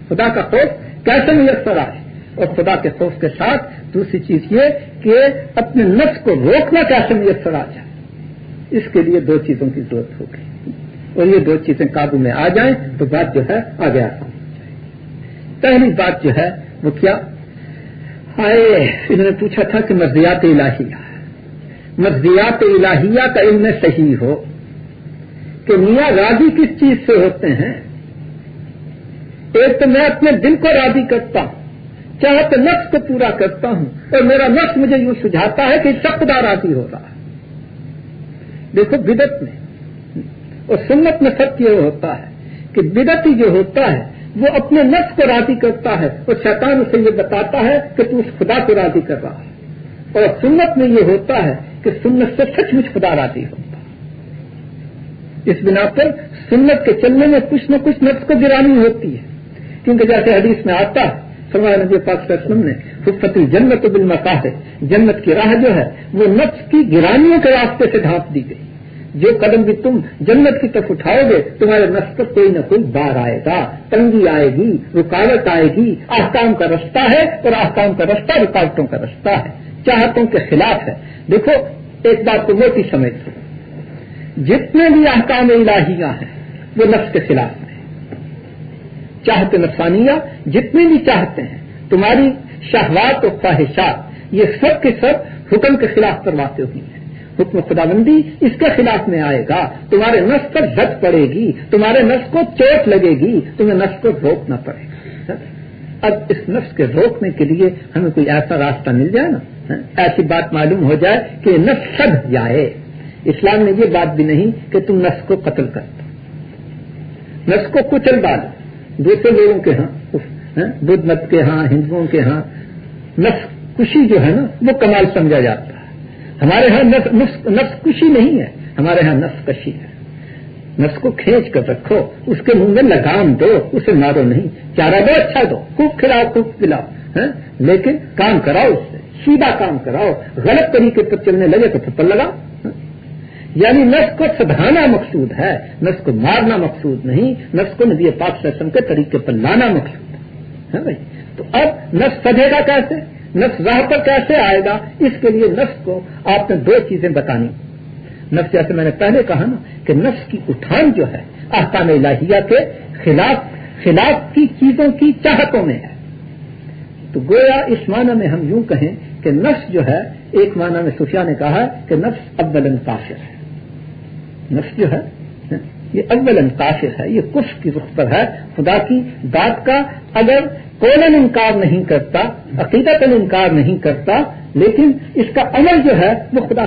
خدا کا خوف کیسے میسر آئے؟ اور خدا کے خوف کے ساتھ دوسری چیز یہ کہ اپنے نفس کو روکنا کیسے میسر آ جائے؟ اس کے لیے دو چیزوں کی ضرورت ہوگی اور یہ دو چیزیں قابو میں آ جائیں تو بات جو ہے آگے آسان ہو جائے پہلی بات جو ہے وہ کیا؟ آئے انہوں نے پوچھا تھا کہ مرضیات الہیہ مرضیات الہیہ کا علم صحیح ہو کہ میاں راضی کس چیز سے ہوتے ہیں؟ ایک تو میں اپنے دل کو راضی کرتا ہوں، چاہے تو نفس کو پورا کرتا ہوں، اور میرا نفس مجھے یوں سجھاتا ہے کہ سپدا راضی ہو رہا ہے۔ دیکھو بدت میں اور سنت میں سب یہ ہوتا ہے کہ بدت ہی جو ہوتا ہے، وہ اپنے نفس کو راضی کرتا ہے اور شیطان اسے یہ بتاتا ہے کہ تو اس خدا کو راضی کر رہا ہے۔ اور سنت میں یہ ہوتا ہے کہ سنت سے سچ مچ خدا راضی ہوتا ہے۔ اس بنا پر سنت کے چلنے میں کچھ نہ کچھ نفس کو گرانی ہوتی ہے۔ کیونکہ جیسے حدیث میں آتا ہے سرمایہ نبی پاک وسلم نے خفتی جنت و بل ہے۔ جنت کی راہ جو ہے، وہ نفس کی گرانیوں کے راستے سے ڈھانپ دی گئی۔ جو قدم بھی تم جنت کی طرف اٹھاؤ گے، تمہارے نفس پر کوئی نہ کوئی بار آئے گا۔ تنگی آئے گی، رکاوٹ آئے گی۔ آحکام کا رستہ ہے اور آحکام کا رستہ رکاوٹوں کا رستہ ہے۔ چاہتوں کے خلاف ہے۔ دیکھو، ایک بات تو موٹی سمجھ لو جتنے بھی احکام الہیاں ہیں، وہ نفس کے خلاف ہیں۔ چاہتے نفسانیہ جتنے بھی چاہتے ہیں، تمہاری شہوات و خواہشات، یہ سب کے سب حکم کے خلاف کرواتے ہوئی ہیں۔ حکم خدا بندی اس کے خلاف میں آئے گا۔ تمہارے نس پر جھٹ پڑے گی، تمہارے نس کو چوٹ لگے گی، تمہیں نس کو روکنا پڑے گا۔ اب اس نفس کے روکنے کے لیے ہمیں کوئی ایسا راستہ مل جائے نا؟ ہاں، ایسی بات معلوم ہو جائے کہ نس سد جائے۔ اسلام میں یہ بات بھی نہیں کہ تم نس کو قتل کر دو۔ نس کو کچل ڈالو دوسرے لوگوں کے ہاں بدھ مت کے ہاں ہندوؤں کے ہاں نس کشی جو ہے نا، وہ کمال سمجھا جاتا ہے۔ ہمارے ہاں نفس کشی نہیں ہے۔ ہمارے ہاں نفس کشی ہے۔ نفس کو کھینچ کر رکھو، اس کے منہ میں لگام دو، اسے مارو نہیں۔ چارہ دو اچھا دو، خوب کھلاؤ، خوب پلاؤ لیکن کام کراؤ اس سے، سیدھا کام کراؤ۔ غلط طریقے پر چلنے لگے تو پھر لگاؤ یعنی نفس کو سدھانا مقصود ہے، نفس کو مارنا مقصود نہیں، نفس کو نبی پاک سسم کے طریقے پر لانا مقصود ہے۔ ہاں بھائی؟ تو اب نفس سدھے گا کیسے؟ نفس راہ پر کیسے آئے گا؟ اس کے لیے نفس کو آپ نے دو چیزیں بتانی۔ نفس جیسے میں نے پہلے کہا نا کہ نفس کی اٹھان جو ہے، احکام الہیہ کے خلاف خلاف کی چیزوں کی چاہتوں میں ہے۔ تو گویا اس معنی میں ہم یوں کہیں کہ نفس جو ہے، ایک معنی میں سفیا نے کہا کہ نفس اول کافر ہے۔ نفس جو ہے، یہ اول کافر ہے، یہ کف کی رخ پر ہے۔ خدا کی بات کا اگر کولن انکار نہیں کرتا عقیدت انکار نہیں کرتا، لیکن اس کا عمل جو ہے، وہ خدا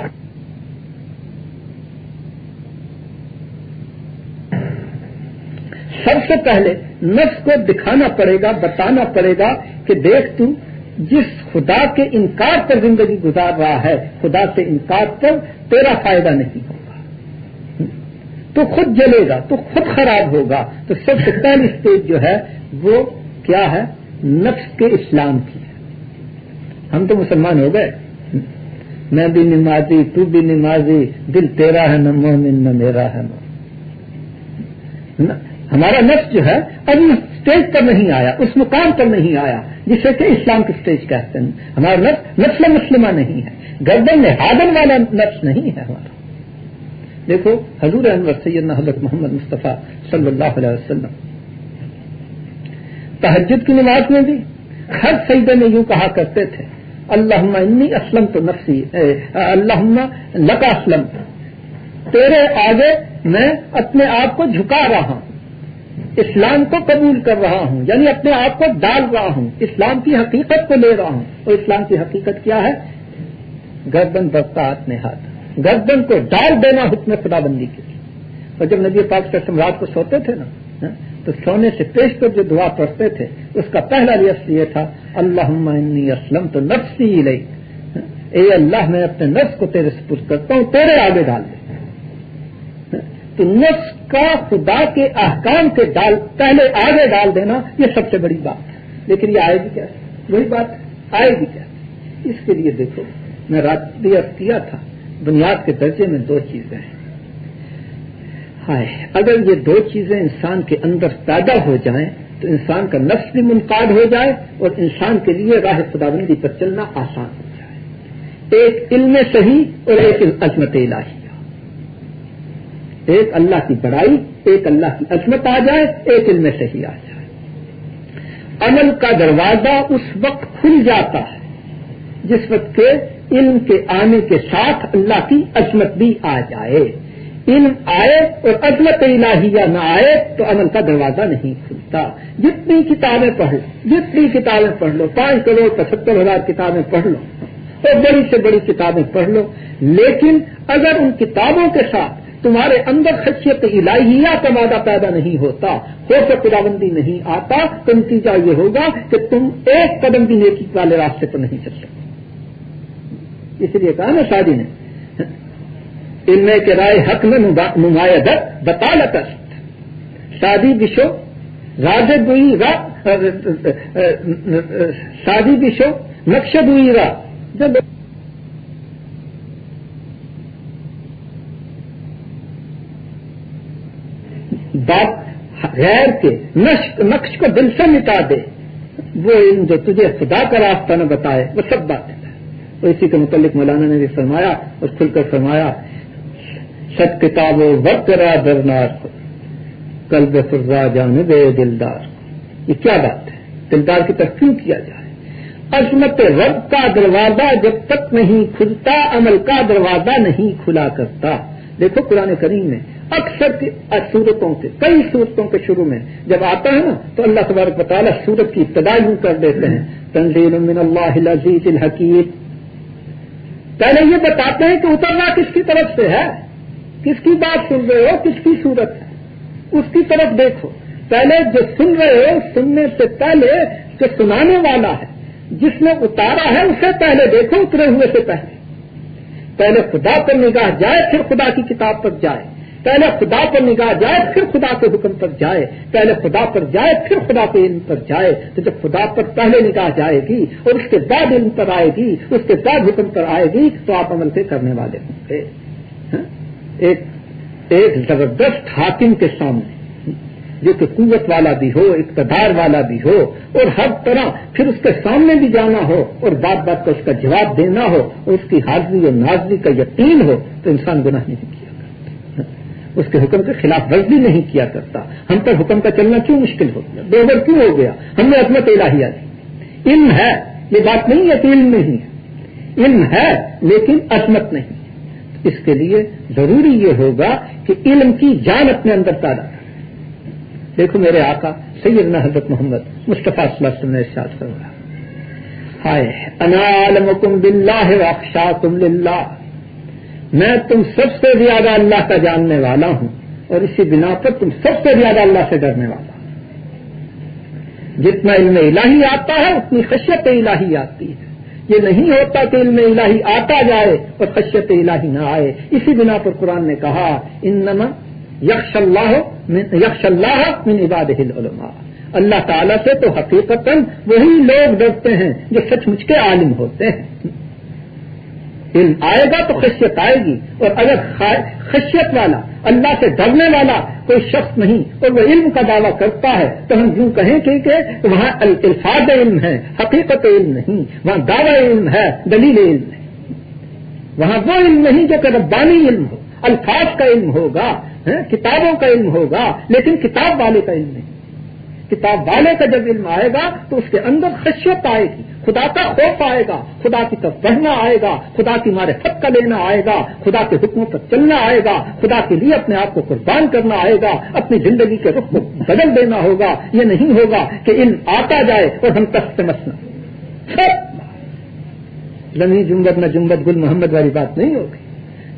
سب سے پہلے نفس کو دکھانا پڑے گا، بتانا پڑے گا کہ دیکھ تو، جس خدا کے انکار پر زندگی گزار رہا ہے، خدا سے انکار پر تیرا فائدہ نہیں ہوگا۔ تو خود جلے گا، تو خود خراب ہوگا۔ تو سب سے پہلی اسٹیج جو ہے، وہ کیا ہے؟ نفس کے اسلام کی ہے۔ ہم تو مسلمان ہو گئے۔ میں بھی نمازی، تو بھی نمازی، دل تیرا ہے نہ مومن، نہ میرا ہے نہ، ہمارا نفس جو ہے، ابھی اسٹیج پر نہیں آیا، اس مقام پر نہیں آیا، جسے کہ اسلام کی اسٹیج کہتے ہیں۔ ہمارا نفس نسل مسلمہ نہیں ہے۔ گردن میں ہادن والا نفس نہیں ہے ہمارا۔ دیکھو، حضور انور سید حضرت محمد مصطفیٰ صلی اللہ علیہ وسلم۔ تحجد کی نماز میں بھی ہر سیدے میں یوں کہا کرتے تھے اللہ انی اسلم تو نفسی اللہ لکا اسلم تیرے آگے میں اپنے آپ کو جھکا رہا ہوں، اسلام کو قبول کر رہا ہوں یعنی اپنے آپ کو ڈال رہا ہوں، اسلام کی حقیقت کو لے رہا ہوں۔ اور اسلام کی حقیقت کیا ہے؟ گردن برسات میں ہاتھ گردن کو ڈال دینا حکم خدا بندی کے اور جب نبی پاک سے رات کو سوتے تھے نا ہاں، تو سونے سے پیش کر جو دعا پڑھتے تھے، اس کا پہلا لفظ یہ تھا اللہ انی اسلم تو نفسی لئی ہاں، اے اللہ، میں اپنے نفس کو تیرے سپرد کرتا ہوں، تیرے آگے ڈال دے۔ ہاں، تو نفس کا خدا کے احکام کے ڈال، پہلے آگے ڈال دینا، یہ سب سے بڑی بات ہے۔ لیکن یہ آئے گی کیا؟ وہی بات آئے گی کیا؟ اس کے لیے دیکھو، میں رات کیا تھا۔ بنیاد کے درجے میں دو چیزیں ہیں۔ ہائے، اگر یہ دو چیزیں انسان کے اندر پیدا ہو جائیں تو انسان کا نفس بھی منقاد ہو جائے اور انسان کے لیے راہ خداوندی پر چلنا آسان ہو جائے۔ ایک علم صحیح اور ایک عظمت الہیہ ایک اللہ کی بڑائی، ایک اللہ کی عظمت آ جائے، ایک علم صحیح آ جائے۔ عمل کا دروازہ اس وقت کھل جاتا ہے، جس وقت کے علم کے آنے کے ساتھ اللہ کی عظمت بھی آ جائے۔ علم آئے اور عظمت الہیہ نہ آئے تو عمل کا دروازہ نہیں کھلتا۔ جتنی کتابیں پڑھ لو، جتنی کتابیں پڑھ لو، پانچ کروڑ پچہتر ہزار کتابیں پڑھ لو اور بڑی سے بڑی کتابیں پڑھ لو، لیکن اگر ان کتابوں کے ساتھ تمہارے اندر خصیت الہیہ کا وعدہ پیدا نہیں ہوتا ہو تو خداوندی نہیں آتا، تو نتیجہ یہ ہوگا کہ تم ایک قدم بھی نیکی والے راستے پر نہیں چل سکتے۔ اس لیے کہا نا شادی نے، ان میں کے رائے حق میں نمایاں بتا شادی بشو راج گئی را شادی بشو نقش گئی را۔ جب بات غیر کے نقش کو دل سے مٹا دے، وہ علم جو تجھے خدا کا راستہ نہ بتائے، وہ سب باتیں۔ اور اسی کے متعلق مولانا نے بھی فرمایا اور کھل کر فرمایا سچ کتاب و وقت را درنار کل فرزا جان بے دلدار۔ یہ کیا بات ہے؟ دلدار کی طرف کیوں کیا جائے؟ عظمت رب کا دروازہ جب تک نہیں کھلتا، عمل کا دروازہ نہیں کھلا کرتا۔ دیکھو قرآن کریم میں اکثر صورتوں کے کئی صورتوں کے شروع میں جب آتا ہے نا، تو اللہ تبارک تعالیٰ سورت کی ابتدا یوں کر دیتے ہیں۔ تنظیم من اللہ العزیز الحکیم۔ پہلے یہ بتاتے ہیں کہ اترنا کس کی طرف سے ہے؟ کس کی بات سن رہے ہو؟ کس کی صورت ہے؟ اس کی طرف دیکھو۔ پہلے جو سن رہے ہو، سننے سے پہلے جو سنانے والا ہے، جس نے اتارا ہے، اسے پہلے دیکھو، اترے ہوئے سے پہلے۔ پہلے خدا پر نگاہ جائے، پھر خدا کی کتاب پر جائے۔ پہلے خدا پر نگاہ جائے، پھر خدا کے حکم پر جائے۔ پہلے خدا پر جائے، پھر خدا کے علم پر جائے۔ تو جب خدا پر پہلے نگاہ جائے گی اور اس کے بعد علم پر آئے گی، اس کے بعد حکم پر آئے گی، تو آپ عمل سے کرنے والے ہوں گے۔ ہاں؟ ایک ایک زبردست حاکم کے سامنے، جو کہ قوت والا بھی ہو، اقتدار والا بھی ہو، اور ہر طرح پھر اس کے سامنے بھی جانا ہو اور بات بات کا اس کا جواب دینا ہو، اور اس کی حاضری اور نازری کا یقین ہو، تو انسان گناہ نہیں کیا اس کے حکم کے خلاف ورزی نہیں کیا کرتا۔ ہم پر حکم کا چلنا کیوں مشکل ہو گیا؟ بے کیوں ہو گیا۔ ہم نے عظمت الہیہ دی۔ علم ہے، یہ بات نہیں ہے کہ علم نہیں ہے۔ علم ہے، لیکن عظمت نہیں اس کے لیے ضروری یہ ہوگا کہ علم کی جان اپنے اندر پیدا دیکھو میرے آقا، سیدنا حضرت محمد مصطفیٰ صلی اللہ علیہ وسلم نے ارشاد کروا ہائے انالمکم باللہ واخشاکم للہ۔ میں تم سب سے زیادہ اللہ کا جاننے والا ہوں اور اسی بنا پر تم سب سے زیادہ اللہ سے ڈرنے والا ہوں۔ جتنا علم الہی آتا ہے، اتنی خشیت الہی آتی ہے۔ یہ نہیں ہوتا کہ علم الہی آتا جائے اور خشیت الہی نہ آئے۔ اسی بنا پر قرآن نے کہا ان یکش اللہ یکش اللہ من عباد العلماء۔ اللہ تعالیٰ سے تو حقیقت وہی لوگ ڈرتے ہیں جو سچ مچ کے عالم ہوتے ہیں۔ علم آئے گا تو خشیت آئے گی۔ اور اگر خشیت والا، اللہ سے ڈرنے والا کوئی شخص نہیں، اور وہ علم کا دعویٰ کرتا ہے، تو ہم یوں کہیں کہ وہاں الفاظ علم ہے حقیقت علم نہیں، وہاں دعوی علم ہے، دلیل علم ہے۔ وہاں وہ علم نہیں جو کہ ربانی علم ہو، الفاظ کا علم ہوگا ہاں، کتابوں کا علم ہوگا، لیکن کتاب والے کا علم نہیں۔ کتاب والے کا جب علم آئے گا، تو اس کے اندر خشیت آئے گی۔ خدا کا خوف آئے گا، خدا کی طرف بڑھنا آئے گا، خدا کی مارے حق کا لینا آئے گا، خدا کے حکموں پر چلنا آئے گا، خدا کے لیے اپنے آپ کو قربان کرنا آئے گا، اپنی زندگی کے رخ کو بدل دینا ہوگا۔ یہ نہیں ہوگا کہ علم آتا جائے اور ہم تخت مسنا۔ لمی جمبت نہ جمبت گل محمد والی بات نہیں ہوگی۔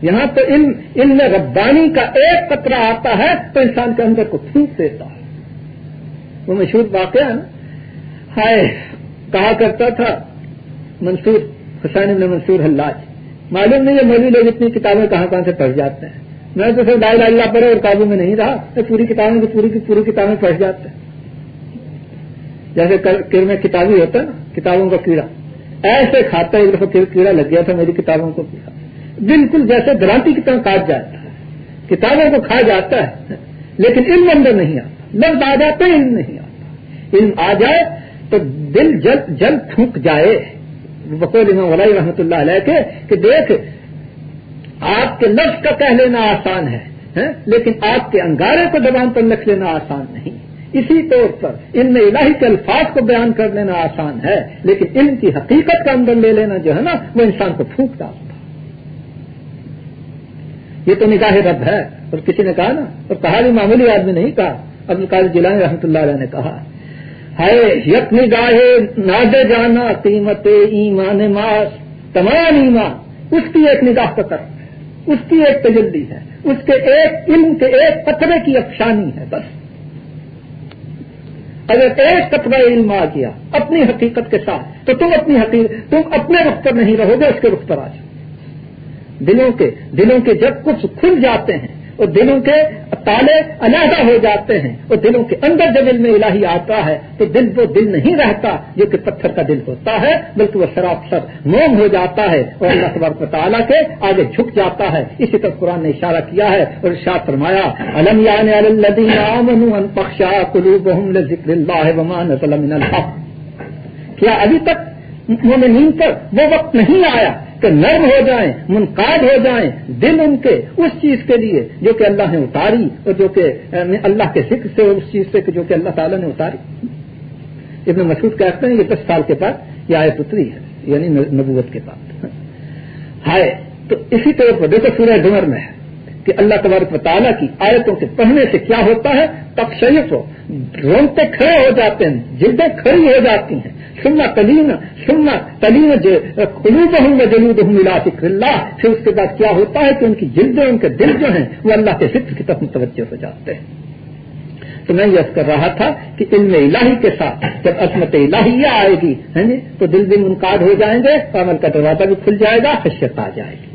یہاں تو علم علم ربانی کا ایک قطرہ آتا ہے تو انسان کے اندر کو پھینک دیتا ہے۔ وہ مشہور واقعہ ہے نا۔ ہائے۔ کہا کرتا تھا منصور، حسین ابن منصور حلاج۔ معلوم نہیں ہے مولوی لوگ اتنی کتابیں کہاں کہاں سے پڑھ جاتے ہیں۔ میں تو صرف لا اللہ پڑھے اور قابو میں نہیں رہا تو پوری کتابیں کی پوری کی پوری کتابیں پڑھ جاتے ہیں۔ جیسے کر میں کتابی ہوتا ہے نا، کتابوں کا کیڑا۔ ایسے کھاتا ہے، ایک دفعہ کیڑا لگ گیا تھا میری کتابوں کو۔ بالکل جیسے گرانتی کی طرح کاٹ جاتا ہے۔ کتابوں کو کھا جاتا ہے، لیکن علم اندر نہیں آتا۔ لفظ آ جاتا ہے، علم نہیں آتا۔ علم آ جائے تو دل جل جل تھوک جائے۔ بقول امام ولی رحمۃ اللہ علیہ کے کہ دیکھ، آپ کے لفظ کا کہہ لینا آسان ہے ہاں؟ لیکن آپ کے انگارے کو زبان پر لکھ لینا آسان نہیں۔ اسی طور پر ان میں الہی کے الفاظ کو بیان کر لینا آسان ہے، لیکن ان کی حقیقت کا اندر لے لینا جو ہے نا، وہ انسان کو پھونک ڈالتا۔ یہ تو نگاہ رب ہے، اور کسی نے کہا نا، اور کہا بھی معمولی آدمی نہیں کہا ابو القاد جیلانی رحمۃ اللہ علیہ نے کہا۔ ہے یک نگاہ ناد جانا قیمت ایمان ماس تمام ایمان۔ اس کی ایک نگاہ کا طرف اس کی ایک تجلی ہے، اس کے ایک علم کے ایک قطرے کی افشانی ہے بس۔ اگر ایک قطرہ علم آ گیا اپنی حقیقت کے ساتھ، تو تم اپنی حقیقت تم اپنے رخ پر نہیں رہو گے، اس کے رخ پر آ جاؤ۔ دلوں کے دلوں کے جب کچھ کھل جاتے ہیں اور دلوں کے تالے علیحدہ ہو جاتے ہیں۔ اور دلوں کے اندر جب علم الہی آتا ہے تو دل وہ دل نہیں رہتا جو کہ پتھر کا دل ہوتا ہے، بلکہ وہ شراب سر موم ہو جاتا ہے اور اللہ تبارک تعالیٰ کے آگے جھک جاتا ہے۔ اسی طرح قرآن نے اشارہ کیا ہے اور ارشاد فرمایا علم ذکر اللہ کیا ابھی تک مومنین پر وہ وقت نہیں آیا کہ نرم ہو جائیں، منقاد ہو جائیں دل ان کے اس چیز کے لیے جو کہ اللہ نے اتاری اور جو کہ اللہ کے ذکر سے اس چیز سے جو کہ اللہ تعالیٰ نے اتاری۔ ابن مسعود کہتے ہیں یہ دس سال کے بعد یہ آیت اتری ہے یعنی نبوت کے بعد۔ ہائے، تو اسی طرح پر دیکھو سورہ ڈمر میں ہے کہ اللہ تبارک و تعالیٰ کی آیتوں کے پڑھنے سے کیا ہوتا ہے؟ تب شریف ہو، رونگتے کھڑے ہو جاتے ہیں، جلدیں کھڑی ہو جاتی ہیں۔ سننا تلیم سننا تلیم قلوب ہوں گے جلود ہوں ملا فکر اللہ، پھر اس کے بعد کیا ہوتا ہے کہ ان کی جلدیں، ان کے دل جو ہیں، وہ اللہ کے فکر کی طرف متوجہ ہو جاتے ہیں۔ تو میں یہ کر رہا تھا کہ علم الہی کے ساتھ جب عصمت الہیہ آئے گی، ہے نا، تو دل بھی منقاد ہو جائیں گے، عمل کا دروازہ بھی کھل جائے گا، خشیت آ جائے گی۔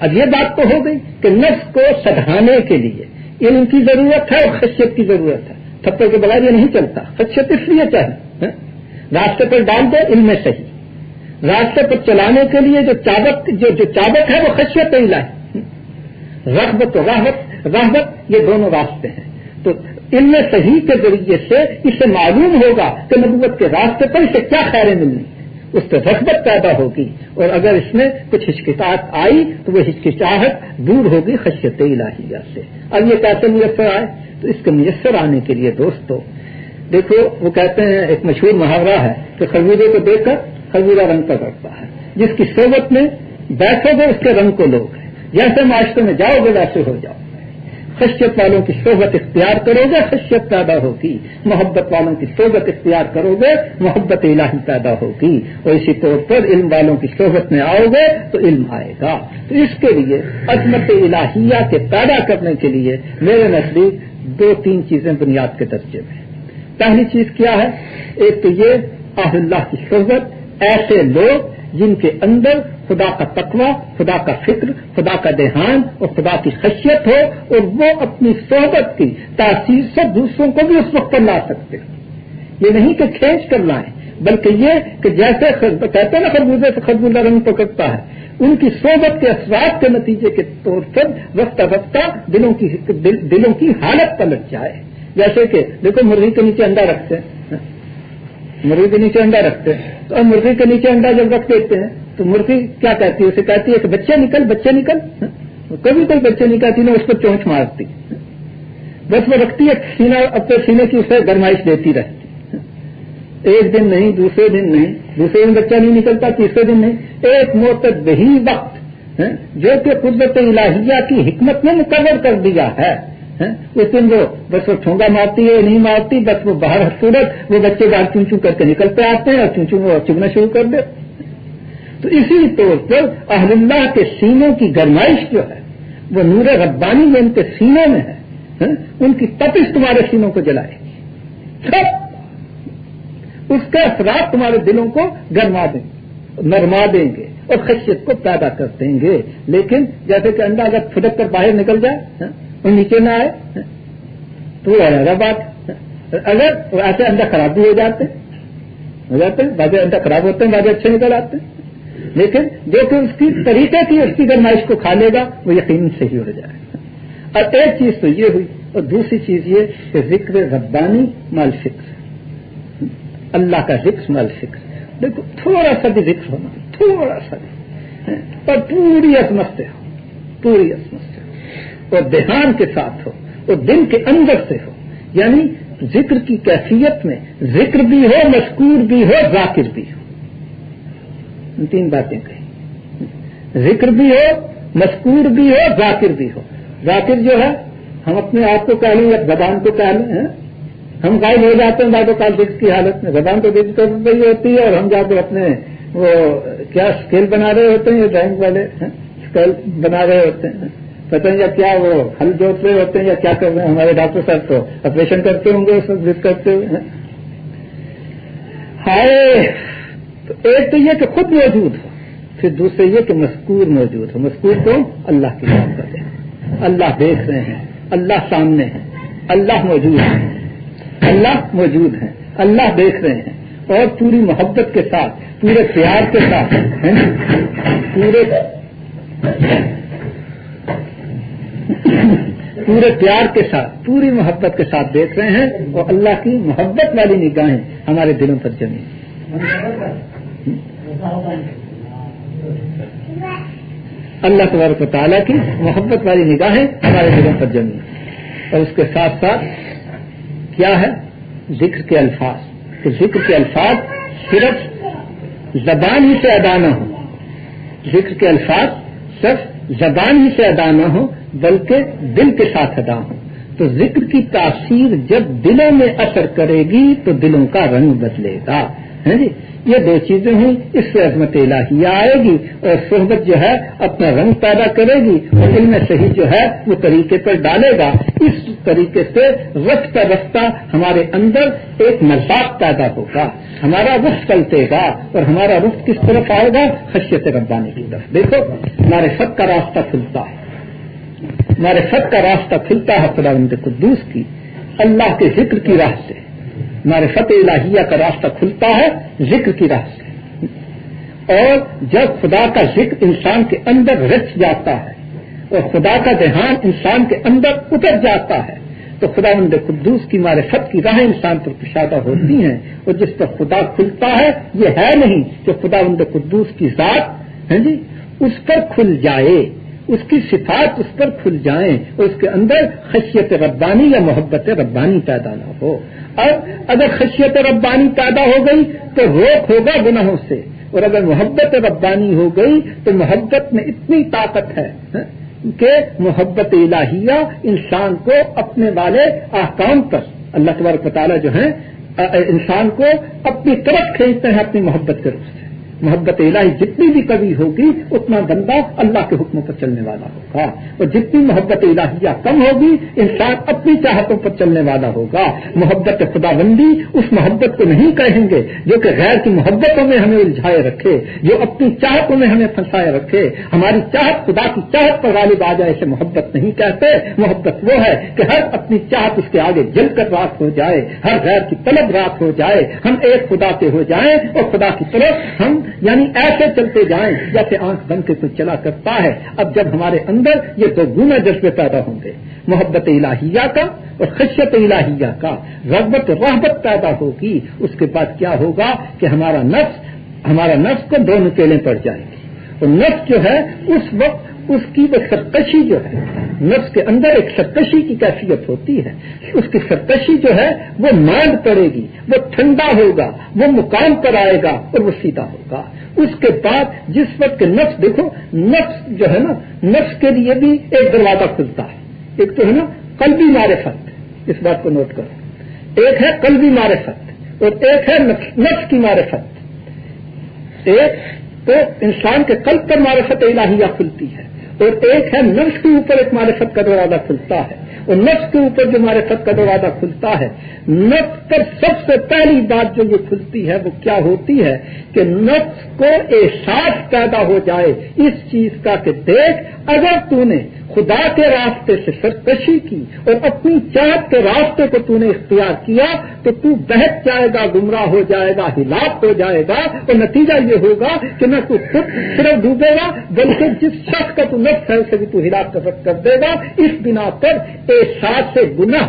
اب یہ بات تو ہو گئی کہ نفس کو سدھانے کے لیے علم کی ضرورت ہے اور خشیت کی ضرورت ہے۔ تھپڑ کے بغیر یہ نہیں چلتا، خشیت اس لیے چاہیے راستے پر ڈال دو علم صحیح راستے پر چلانے کے لیے جو چابک، جو جو چابک ہے، وہ خشیت الہی رغبت و راحت یہ دونوں راستے ہیں۔ تو علم صحیح کے ذریعے سے اسے معلوم ہوگا کہ نبوت کے راستے پر اسے کیا خیریں ملنی اس پہ رغبت پیدا ہوگی۔ اور اگر اس میں کچھ ہچکچاہٹ آئی، تو وہ ہچکچاہٹ دور ہوگی خشیت الہیہ سے۔ اب یہ کیسے میسر آئے؟ تو اس کے میسر آنے کے لیے دوستوں دیکھو، وہ کہتے ہیں، ایک مشہور محاورہ ہے کہ خربوزے کو دیکھ کر خربوزہ رنگ کا کرتا ہے۔ جس کی صحبت میں بیٹھو گے، اس کے رنگ کو لوگ جیسے معاشرے میں جاؤ گے، ویسے ہو جاؤ خشیت والوں کی صحبت اختیار کرو گے، خشیت پیدا ہوگی۔ محبت والوں کی صحبت اختیار کرو گے، محبت الہی پیدا ہوگی۔ اور اسی طور پر علم والوں کی صحبت میں آؤ گے تو علم آئے گا۔ تو اس کے لیے عظمت الہیہ کے پیدا کرنے کے لیے میرے نزدیک دو تین چیزیں بنیاد کے درجے میں پہلی چیز کیا ہے؟ ایک تو یہ آہ اللہ کی صحبت ایسے لوگ جن کے اندر خدا کا تقوی، خدا کا فکر، خدا کا دھیان اور خدا کی خشیت ہو اور وہ اپنی صحبت کی تاثیر سے دوسروں کو بھی اس وقت پر لا سکتے یہ نہیں کہ کھینچ کر لائیں، بلکہ یہ کہ جیسے کہتے ہیں نا خربوزے سے خربوزہ رنگ پکڑتا ہے۔ ان کی صحبت کے اثرات کے نتیجے کے طور پر رفتہ رفتہ دلوں کی دلوں کی حالت پلٹ جائے۔ جیسے کہ دیکھو مرغی کے نیچے انڈا رکھتے ہیں۔ مرغی کے نیچے انڈا رکھتے ہیں۔ تو اب مرغی کے نیچے انڈا جب رکھ دیتے ہیں، تو مرغی کیا کہتی ہے؟ اسے کہتی ہے کہ بچے نکل بچے نکل۔ کبھی کوئی بچے نکلتی نا اس پر چونچ مارتی۔ بس وہ رکھتی ہے سینا اپنے سینے کی اسے گرمائش دیتی رہتی۔ ایک دن نہیں، دوسرے دن نہیں۔ دوسرے دن بچہ نہیں نکلتا، تیسرے دن نہیں۔ ایک موت وہی وقت، جو کہ قدرت الہیہ کی حکمت نے مقرر کر دیا ہے۔ اس دن وہ بس وہ ٹھونگا مارتی ہے، نہیں مارتی، بس وہ باہر سورت وہ بچے باہر چون چون کر کے نکلتے آتے ہیں اور چون چون وہ چگنا شروع کر دے۔ تو اسی طور پر اہل اللہ کے سینوں کی گرمائش جو ہے، وہ نور ربانی جو ان کے سینوں میں ہے ان کی تپش تمہارے سینوں کو جلائے گی۔ اس کا اثرات تمہارے دلوں کو گرما دیں نرما دیں گے اور خشیت کو پیدا کر دیں گے۔ لیکن جیسے کہ انڈا اگر پھٹک کر باہر نکل جائے ہاں، اور نیچے نہ آئے۔ تو رہے گا بات اگر ایسے انڈا خراب بھی ہو جاتے ہو جاتے ہیں باقی انڈا خراب ہوتے ہیں باقی اچھے نکل آتے ہیں۔ لیکن جو کہ اس کی طریقے کی اس کی گرمائش کو کھا لے گا وہ یقین صحیح ہو جائے اور ایک چیز تو یہ ہوئی اور دوسری چیز یہ کہ ذکر ربانی مال فکر۔ اللہ کا ذکر مال فکر۔ دیکھو تھوڑا سا بھی ذکر ہونا تھوڑا سا بھی۔ اور پوری عظمت سے ہو۔ پوری عظمت سے۔ اور دھیان کے ساتھ ہو اور دل کے اندر سے ہو۔ یعنی ذکر کی کیفیت میں ذکر بھی ہو مشکور بھی ہو، ذاکر بھی ہو۔ تین باتیں کہیں۔ ذکر بھی ہو، مذکور بھی ہو، ذاکر بھی ہو۔ ذاکر جو ہے، ہم اپنے آپ کو کہہ لیں یا زبان کو کہہ لیں ہاں؟ ہم غائب ہو جاتے ہیں بعد کال ذکر کی حالت میں۔ زبان تو ذکر کر رہی ہوتی ہے اور ہم جا کے اپنے وہ کیا اسکیل بنا رہے ہوتے ہیں یا ڈرائنگ والے ہاں؟ اسکیل بنا رہے ہوتے ہیں۔ پتہ نہیں کیا وہ؟ ہل جوت رہے ہوتے ہیں یا کیا کر رہے ہیں؟ ہمارے ڈاکٹر صاحب تو آپریشن کرتے ہوں گے اس کرتے ہوئے ہائے! تو ایک تو یہ کہ خود موجود ہو، پھر دوسرے یہ کہ مذکور موجود ہو۔ مذکور کو اللہ کی بات کرے اللہ دیکھ رہے ہیں، اللہ سامنے ہے اللہ موجود ہے اللہ موجود ہے اللہ دیکھ رہے ہیں۔ اور پوری محبت کے ساتھ، پورے پیار کے ساتھ پورے پورے پیار کے ساتھ، پوری محبت کے ساتھ دیکھ رہے ہیں اور اللہ کی محبت والی نگاہیں ہمارے دلوں پر جمی۔ اللہ تبارک و تعالیٰ کی محبت والی نگاہیں ہمارے دلوں پر جمی۔ اور اس کے ساتھ ساتھ کیا ہے؟ ذکر کے الفاظ۔ کہ ذکر کے الفاظ صرف زبان ہی سے ادا نہ ہو ذکر کے الفاظ صرف زبان ہی سے ادا نہ ہو بلکہ دل کے ساتھ ادا ہو تو ذکر کی تاثیر جب دلوں میں اثر کرے گی تو دلوں کا رنگ بدلے گا۔ ہے جی؟ یہ دو چیزیں ہیں۔ اس سے عظمت الہیہ آئے گی اور صحبت جو ہے اپنا رنگ پیدا کرے گی اور علم صحیح جو ہے وہ طریقے پر ڈالے گا۔ اس طریقے سے رفتہ رفتہ ہمارے اندر ایک مذاق پیدا ہوگا۔ ہمارا رخ چلتے گا اور ہمارا رخ کس طرف آئے گا؟ خشیت ربانی کی طرف۔ دیکھو، ہمارے سب کا راستہ کھلتا ہے۔ ہمارے سب کا راستہ کھلتا ہے خدا قدوس کی، اللہ کے ذکر کی راہ سے۔ ہمارے فتح الہیہ کا راستہ کھلتا ہے ذکر کی راہ سے۔ اور جب خدا کا ذکر انسان کے اندر رچ جاتا ہے اور خدا کا دھیان انسان کے اندر اتر جاتا ہے، تو خدا مند قدوس کی مارے کی راہیں انسان پر کشادہ ہوتی ہیں۔ اور جس پر خدا کھلتا ہے، یہ ہے نہیں کہ خدا مند قدوس کی ذات ہے جی اس پر کھل جائے۔ اس کی صفات اس پر کھل جائیں اور اس کے اندر خشیت ربانی یا محبت ربانی پیدا نہ ہو۔ اب اگر خشیت ربانی پیدا ہو گئی تو روک ہوگا گناہوں سے۔ اور اگر محبت ربانی ہو گئی تو محبت میں اتنی طاقت ہے ہاں، کہ محبت الہیہ انسان کو اپنے والے احکام پر، اللہ تبارک تعالیٰ جو ہیں انسان کو اپنی طرف کھینچتے ہیں، اپنی محبت کے روپ سے۔ محبت الہی جتنی بھی کبھی ہوگی، اتنا بندہ اللہ کے حکموں پر چلنے والا ہوگا۔ اور جتنی محبت الہیہ کم ہوگی، انسان اپنی چاہتوں پر چلنے والا ہوگا۔ محبت خدا بندی اس محبت کو نہیں کہیں گے جو کہ غیر کی محبتوں میں ہمیں الجھائے رکھے، جو اپنی چاہتوں میں ہمیں پھنسائے رکھے۔ ہماری چاہت خدا کی چاہت پر غالب آ جائے اسے محبت نہیں کہتے۔ محبت وہ ہے کہ ہر اپنی چاہت اس کے آگے جل کر رات ہو جائے، ہر غیر کی طلب رات ہو جائے۔ ہم ایک خدا کے ہو جائیں اور خدا کی طرف ہم یعنی ایسے چلتے جائیں جیسے آنکھ بن کے کوئی چلا کرتا ہے۔ اب جب ہمارے اندر یہ دو گنا جذبے پیدا ہوں گے، محبت الہیہ کا اور خشیت الہیہ کا، رغبت رحبت پیدا ہوگی۔ اس کے بعد کیا ہوگا کہ ہمارا نفس ہمارا نفس کو دو نکیلیں پڑ جائیں گی۔ اور نفس جو ہے، اس وقت اس کی وہ سرکشی جو ہے، نفس کے اندر ایک سرکشی کی کیفیت ہوتی ہے۔ اس کی سرکشی جو ہے، وہ مانگ پڑے گی، وہ ٹھنڈا ہوگا، وہ مقام پر آئے گا اور وہ سیدھا ہوگا۔ اس کے بعد جس وقت کے نفس دیکھو، نفس جو ہے نا، نفس کے لیے بھی ایک دروازہ کھلتا ہے۔ ایک تو ہے نا، قلبی معرفت، اس بات کو نوٹ کرو۔ ایک ہے قلبی معرفت اور ایک ہے نفس کی معرفت۔ ایک تو انسان کے قلب پر معرفت الہیہ کھلتی ہے۔ اور ایک ہے، نفس کے اوپر ایک معرفت کا دروازہ کھلتا ہے۔ اور نفس کے اوپر جو معرفت کا دروازہ کھلتا ہے، نفس پر سب سے پہلی بات جو یہ کھلتی ہے، وہ کیا ہوتی ہے کہ نفس کو احساس پیدا ہو جائے اس چیز کا کہ دیکھ، اگر تو نے خدا کے راستے سے سرکشی کی اور اپنی چاہت کے راستے کو تو نے اختیار کیا، تو تو بہت جائے گا، گمراہ ہو جائے گا، ہلاک ہو جائے گا۔ اور نتیجہ یہ ہوگا کہ نہ تو خود صرف ڈوبے گا، بلکہ جس شخص کا تو نفس ہے اسے بھی تو ہلاک کر دے گا۔ اس بنا پر احساس گناہ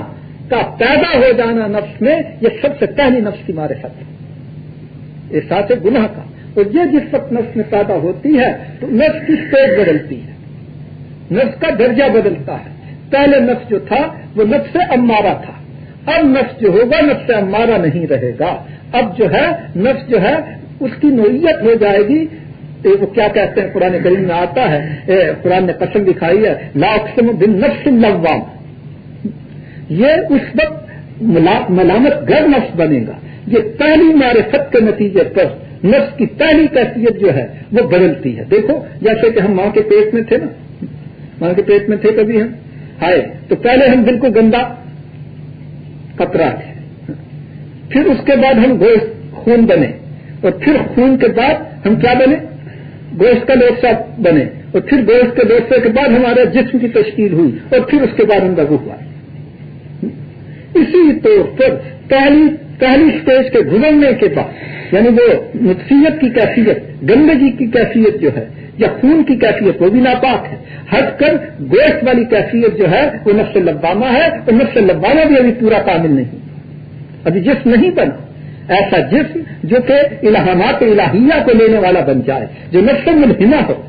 کا پیدا ہو جانا نفس میں، یہ سب سے پہلی نفس کی مارے ہے احساس گناہ کا۔ اور یہ جس وقت نفس میں پیدا ہوتی ہے، تو نفس کی اسٹیج بدلتی ہے۔ نفس کا درجہ بدلتا ہے۔ پہلے نفس جو تھا، وہ نفس امارا تھا۔ اب نفس جو ہوگا، نفس امارا نہیں رہے گا۔ اب جو ہے، نفس جو ہے، اس کی نوعیت ہو جائے گی۔ وہ کیا کہتے ہیں؟ قرآن کریم میں آتا ہے قرآن نے قسم دکھائی ہے لاکسم بن نفس لوام یہ اس وقت ملامت گر نفس بنے گا۔ یہ پہلی معرفت کے نتیجے پر نفس کی پہلی کیفیت جو ہے، وہ بدلتی ہے۔ دیکھو، جیسے کہ ہم ماں کے پیٹ میں تھے نا۔ ماں کے پیٹ میں تھے کبھی ہم۔ آئے تو پہلے ہم بالکل گندا کپڑا تھے۔ پھر اس کے بعد ہم گوشت خون بنے۔ اور پھر خون کے بعد ہم کیا بنے؟ گوشت کا لوسا بنے اور پھر گوشت کے لوسے کے بعد ہمارے جسم کی تشکیل ہوئی اور پھر اس کے بعد ہم لگو ہوا۔ اسی طور پر پہلی پہلی اسٹیج کے گزرنے کے بعد یعنی وہ نفسیت کی کیفیت، گندگی کی کیفیت جو ہے یا خون کی کیفیت، وہ بھی ناپاک ہے۔ ہٹ کر گوشت والی کیفیت جو ہے، وہ نفس لبامہ ہے اور نفس لبامہ بھی ابھی پورا کامل نہیں۔ ابھی جسم نہیں بنا۔ ایسا جسم جو کہ الہامات الہیہ کو لینے والا بن جائے، جو نفس ملحمہ ہو،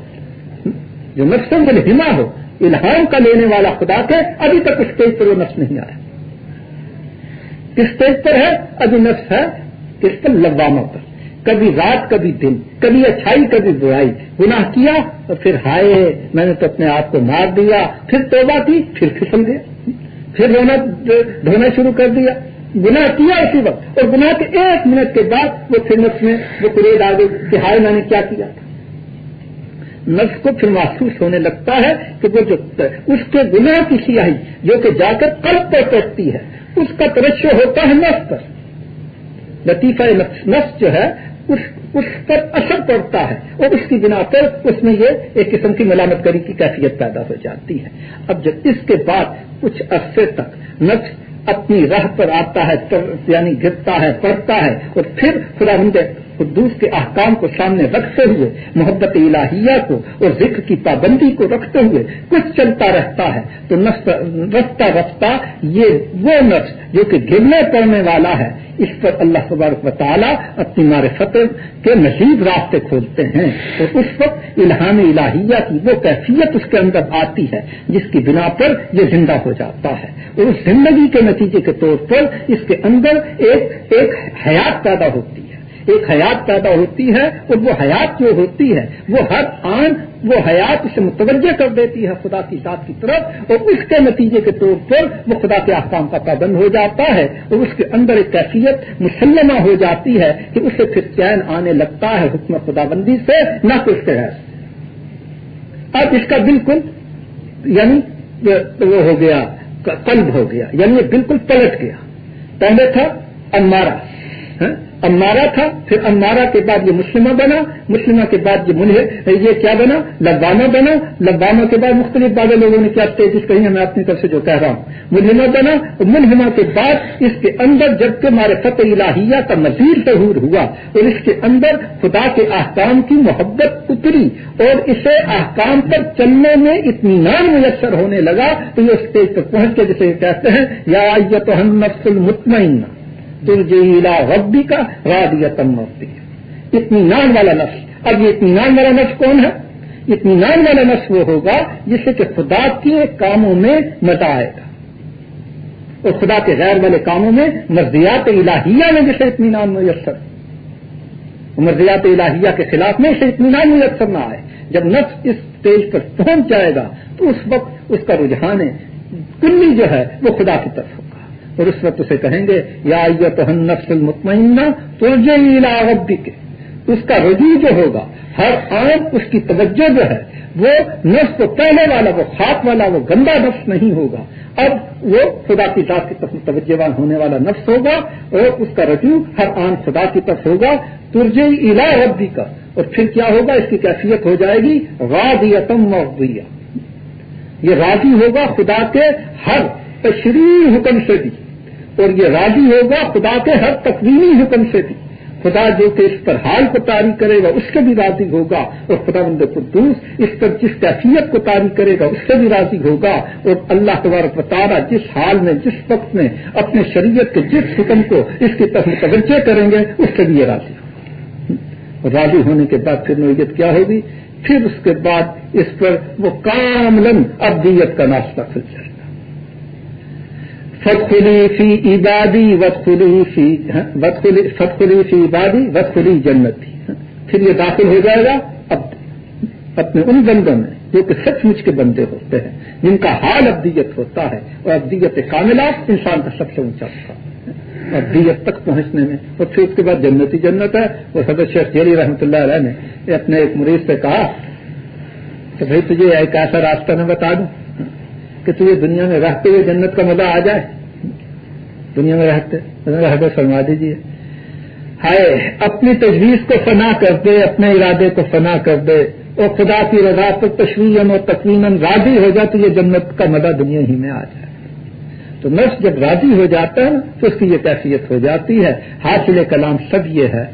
جو نفس ملحمہ ہو، الہام کا لینے والا خدا کے ابھی تک اس اسٹیج پر وہ نفس نہیں آیا۔ کس اسٹیج پر ہے؟ ابھی نفس ہے کس پر لبامہ پر۔ کبھی رات، کبھی دن، کبھی اچھائی، کبھی برائی۔ گناہ کیا اور پھر ہائے، میں نے تو اپنے آپ کو مار دیا، پھر توبہ کی، پھر پھسل گیا۔ پھر رونا دھونا شروع کر دیا۔ گناہ کیا اسی وقت؟ اور گناہ کے ایک منٹ کے بعد وہ پھر نفس میں وہ پریڈ آ گئی کہ ہائے میں نے کیا کیا تھا؟ نفس کو پھر محسوس ہونے لگتا ہے کہ وہ جو اس کے گناہ کی سیاہی جو کہ جا کر قلب پر پڑتی ہے، اس کا ترشو ہوتا ہے نفس پر۔ لطیفہ نفس جو ہے، اس اس پر اثر پڑتا ہے اور اس کی بنا پر اس میں یہ ایک قسم کی ملامت کری کی کیفیت پیدا ہو جاتی ہے۔ اب جب اس کے بعد کچھ عرصے تک نفس اپنی راہ پر آتا ہے یعنی گرتا ہے پڑتا ہے اور پھر خدا ہند قدوس کے احکام کو سامنے رکھتے ہوئے، محبت الہیہ کو اور ذکر کی پابندی کو رکھتے ہوئے کچھ چلتا رہتا ہے، تو رفتہ رفتہ یہ وہ نفس جو کہ گرنے پڑنے والا ہے۔ اس پر اللہ تبارک و تعالیٰ اپنی معرفت کے مزید راستے کھولتے ہیں۔ اور اس وقت الہام الہیہ کی وہ کیفیت اس کے اندر آتی ہے، جس کی بنا پر یہ زندہ ہو جاتا ہے۔ اور اس زندگی کے نتیجے کے طور پر اس کے اندر ایک ایک حیات پیدا ہوتی ہے۔ ایک حیات پیدا ہوتی ہے اور وہ حیات جو ہوتی ہے، وہ ہر آن، وہ حیات اسے متوجہ کر دیتی ہے خدا کی ذات کی طرف اور اس کے نتیجے کے طور پر وہ خدا کے احکام کا پابند ہو جاتا ہے اور اس کے اندر ایک کیفیت مسلمہ ہو جاتی ہے کہ اسے پھر چین آنے لگتا ہے حکم خدا بندی سے، نہ کہ اس کے ہے اب اس کا بالکل یعنی وہ ہو گیا، قلب ہو گیا یعنی یہ بالکل پلٹ گیا۔ پہلے تھا امارا ہاں؟ ہاں؟ امارا تھا، پھر امارا کے بعد یہ مسلمہ بنا، مسلمہ کے بعد یہ منہ یہ کیا بنا؟ لبانہ بنا۔ لبانہ کے بعد مختلف بعض لوگوں نے کیا تیزش کہی ہے میں اپنی طرف سے جو کہہ رہا ہوں۔ ملحمہ بنا اور کے بعد اس کے اندر جبکہ ہمارے فتح الہیہ کا مزید ظہور ہوا اور اس کے اندر خدا کے احکام کی محبت اتری اور اسے احکام پر چلنے میں اطمینان میسر ہونے لگا، تو یہ اسٹیج پر پہنچ کے جسے کہتے ہیں، یا تو ہم نفس المطمئنہ۔ ترجیلا ربی کا رادیتم مرتی اطمینان والا نفس۔ اب یہ اطمینان والا نفس کون ہے؟ اطمینان والا نفس وہ ہوگا جسے کہ خدا کے کاموں میں مزہ آئے گا۔ اور خدا کے غیر والے کاموں میں مرضیات الہیہ میں جسے اطمینان میسر۔ مرضیات الہیہ کے خلاف میں اسے اطمینان میسر نہ آئے۔ جب نفس اس اسٹیج پر پہنچ جائے گا تو اس وقت اس کا رجحان کلی جو ہے وہ خدا کی طرف ہوگا۔ اور اس وقت اسے کہیں گے، یا تو نفس المطمئنہ تو ربی کے اس کا رجوع جو ہوگا، ہر آن اس کی توجہ جو ہے، وہ نفس کو پہلے والا، وہ خاک والا، وہ گندا نفس نہیں ہوگا۔ اب وہ خدا کی ذات کی طرف توجہ ہونے والا نفس ہوگا اور اس کا رجوع ہر آن خدا کی طرف ہوگا۔ ترجی الا ربی کا اور پھر کیا ہوگا؟ اس کی کیفیت ہو جائے گی۔ راضیتم مویا یہ راضی ہوگا خدا کے ہر تشریح حکم سے بھی۔ اور یہ راضی ہوگا خدا کے ہر تقویمی حکم سے بھی۔ خدا جو کہ اس پر حال کو تاری کرے گا، اس سے بھی راضی ہوگا۔ اور خدا بند قدوس اس پر جس کیفیت کو تاری کرے گا، اس سے بھی راضی ہوگا۔ اور اللہ تبارک بتارا جس حال میں، جس وقت میں اپنے شریعت کے جس حکم کو اس کی طرف متوجہ کریں گے، اس سے بھی یہ راضی ہوگا۔ راضی ہونے کے بعد پھر نوعیت کیا ہوگی؟ پھر اس کے بعد اس پر وہ کاملن ابدیت کا ناشتہ کھل جائے فتخلی فی عبادی وتخلی فی ہاں، فتخلی فی عبادی وتخلی جنتی۔ ہاں، پھر یہ داخل ہو جائے گا اب اپنے ان بندوں میں جو کہ سچ مچ کے بندے ہوتے ہیں، جن کا حال ابدیت ہوتا ہے اور ابدیت کاملہ انسان کا سب سے اونچا ہوتا ہے۔ ابدیت تک پہنچنے میں، اور پھر اس کے بعد جنتی جنت ہے۔ وہ صدر شیخ جیلی رحمۃ اللہ علیہ نے اپنے ایک مریض سے کہا کہ بھائی تجھے ایک ایسا راستہ میں بتا دوں۔ کہ تجھے دنیا میں رہتے ہوئے جنت کا مزہ آ جائے۔ دنیا میں رہتے رہتے فرما دیجیے ہائے، اپنی تجویز کو فنا کر دے، اپنے ارادے کو فنا کر دے۔ اور خدا کی رضا پر تشویش اور تقویم راضی ہو جائے تو یہ جنت کا مزہ دنیا ہی میں آ جائے۔ تو نفس جب راضی ہو جاتا ہے تو اس کی یہ کیفیت ہو جاتی ہے۔ حاصل کلام سب یہ ہے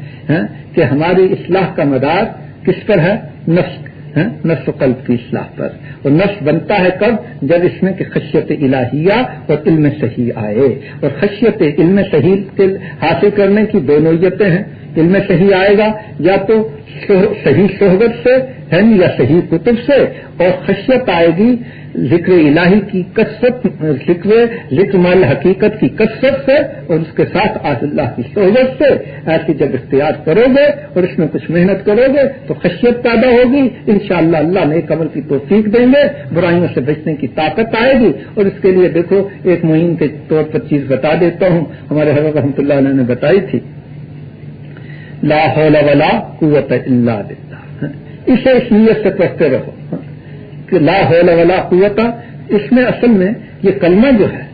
کہ ہماری اصلاح کا مدار کس پر ہے؟ نفس نفس و قلب کی اصلاح پر۔ اور نفس بنتا ہے کب؟ جب اس میں کہ خشیت الہیہ اور علم صحیح آئے۔ اور خشیت علم صحیح حاصل کرنے کی دو نوعیتیں ہیں۔ علم صحیح آئے گا، یا تو صحیح صحبت سے ہے یا صحیح کتب سے، اور خشیت آئے گی ذکر الہی کی کثرت، ذکر ذکر مال حقیقت کی کثرت سے، اور اس کے ساتھ آج اللہ کی صحبت سے، ایسی جب اختیار کرو گے، اور اس میں کچھ محنت کرو گے، تو خشیت پیدا ہوگی۔ انشاءاللہ اللہ نئے قبر کی توفیق دیں گے، برائیوں سے بچنے کی طاقت آئے گی۔ اور اس کے لیے دیکھو، ایک مہین کے طور پر چیز بتا دیتا ہوں۔ ہمارے حضرت رحمۃ اللہ علیہ نے بتائی تھی۔ لا حول ولا قوت اللہ باللہ اسے اس نیت سے پڑھتے رہو. کہ لا حول ولا قوت اس میں اصل میں یہ کلمہ جو ہے،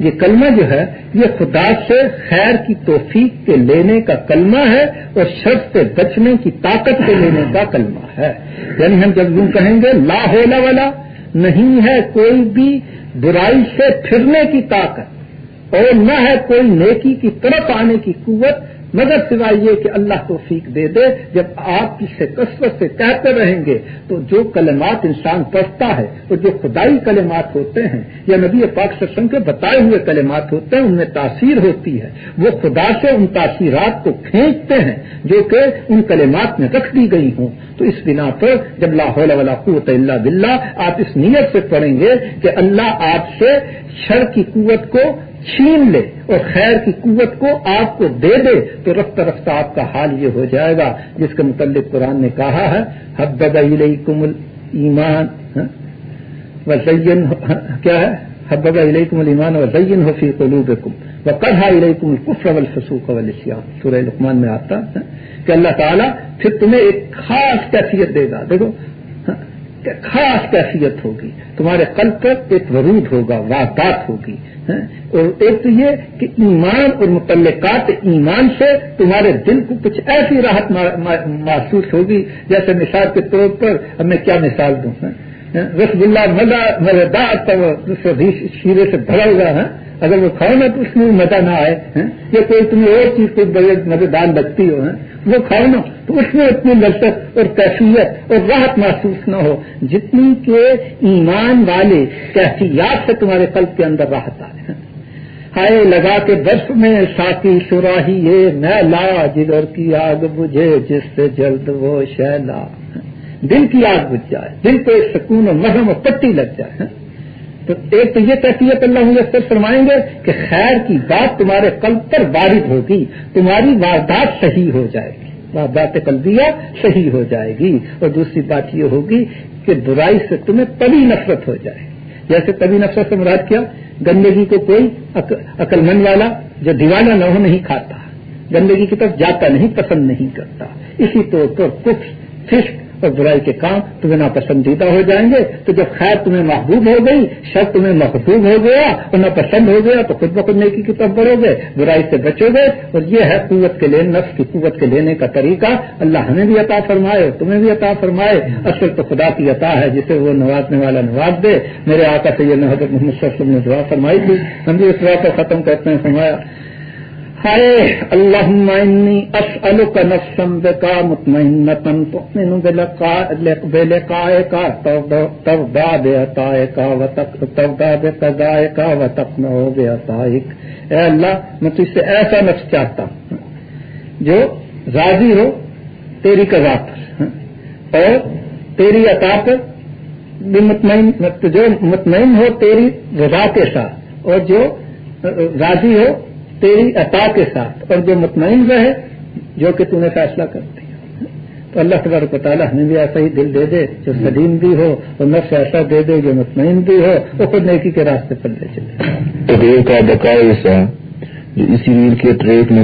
یہ کلمہ جو ہے، یہ خدا سے خیر کی توفیق کے لینے کا کلمہ ہے اور شرط سے بچنے کی طاقت کے لینے کا کلمہ ہے۔ یعنی ہم جب یوں کہیں گے، لا حول ولا، نہیں ہے کوئی بھی برائی سے پھرنے کی طاقت اور نہ ہے کوئی نیکی کی طرف آنے کی قوت مگر سوائے یہ کہ اللہ توفیق دے دے، جب آپ سے کثرت سے کہتے رہیں گے، تو جو کلمات انسان پڑھتا ہے، اور جو خدائی کلمات ہوتے ہیں، یا نبی پاک سسم کے بتائے ہوئے کلمات ہوتے ہیں، ان میں تاثیر ہوتی ہے۔ وہ خدا سے ان تاثیرات کو کھینچتے ہیں، جو کہ ان کلمات میں رکھ دی گئی ہوں۔ تو اس بنا پر جب لاہور ولا قوت اللہ بلّہ آپ اس نیت سے پڑھیں گے کہ اللہ آپ سے شر کی قوت کو چھین لے اور خیر کی قوت کو آپ کو دے دے، تو رفتہ رفتہ آپ کا حال یہ ہو جائے گا، جس کے متعلق قرآن نے کہا ہے حب علیکم ایمان ہاں؟ وزین ہاں، کیا ہے؟ حب علیکم المان وزین ہو فی قلوبکم وقرہ علیکم الکفر والفسوق والاسیان سورہ لقمان میں آتا ہے ہاں؟ کہ اللہ تعالیٰ پھر تمہیں ایک خاص کیفیت دے گا۔ دیکھو خاص کیفیت ہوگی۔ تمہارے قلب پر ایک ورود ہوگا واردات ہوگی ہاں؟ اور ایک تو یہ کہ ایمان اور متعلقات ایمان سے تمہارے دل کو کچھ ایسی راحت محسوس ہوگی، جیسے مثال کے طور پر اب میں کیا مثال دوں رس گلا مزہ مزہ شیرے سے بھرا ہوا ہے اگر وہ کھاؤ نا تو اس میں مزہ نہ آئے ہاں؟ یا کوئی تمہیں اور چیز کوئی مزیدار لگتی ہو وہ کھاؤ نا تو اس میں اتنی لذت اور کیفیت اور راحت محسوس نہ ہو جتنی کہ ایمان والے کیفیات سے تمہارے قلب کے اندر راحت آئے ہائے، لگا کے برف میں ساتھی سراہی یہ میں لا جگر کی آگ بجھے جس سے جلد وہ شیلا۔ دل کی آگ بجھ جائے، دل کو ایک سکون اور مرہم اور پٹی لگ جائے۔ تو ایک تو یہ کیفیت اللہ میسر فرمائیں گے کہ خیر کی بات تمہارے قلب پر وارد ہوگی، تمہاری واردات صحیح ہو جائے گی۔ واردات قلبیہ صحیح ہو جائے گی۔ اور دوسری بات یہ ہوگی کہ برائی سے تمہیں تبھی نفرت ہو جائے۔ جیسے تبھی نفرت سے مراد کیا؟ گندگی کو کوئی عقل مند والا جو دیوانہ نہ ہو نہیں کھاتا، گندگی کی طرف جاتا نہیں، پسند نہیں کرتا۔ اسی طور پر کچھ فسق اور برائی کے کام تمہیں ناپسندیدہ ہو جائیں گے، تو جب خیر تمہیں محبوب ہو گئی، شر تمہیں محبوب ہو گیا اور ناپسند ہو گیا، تو خود بخود نیکی کی طرف بڑھو گے، برائی سے بچو گے اور یہ ہے قوت کے لینے نفس کی قوت کے لینے کا طریقہ۔ اللہ ہمیں بھی عطا فرمائے اور تمہیں بھی عطا فرمائے۔ اصل تو خدا کی عطا ہے، جسے وہ نوازنے والا نواز دے۔ میرے آقا سے یہ حضرت محمد صلی اللہ علیہ وسلم نے دعا فرمائی تھی۔ ہم بھی اس دعا کو ختم کرتے ہیں، فرمایا ہائے اللہ اسلو کا نفسم کا مطمئن بے لقائے کا تب دا بے عطائے کا و تب دا بے کا و تک نہ ہو بے عطائق اے اللہ، میں تجھ سے ایسا نفس چاہتا ہوں جو راضی ہو تیری قضا پر، اور تیری عطا پر بھی مطمئن جو مطمئن ہو تیری رضا کے ساتھ، اور جو راضی ہو تیری عطا کے ساتھ اور جو مطمئن رہے جو کہ تم نے فیصلہ کر دیا۔ تو اللہ تبارک و تعالیٰ ہمیں بھی ایسا ہی دل دے دے جو سلیم بھی ہو اور نفس ایسا دے دے جو مطمئن بھی ہو وہ خود نیکی کے راستے پر لے چلے۔ تو کا ایسا جو اسی ریل کے ٹریک میں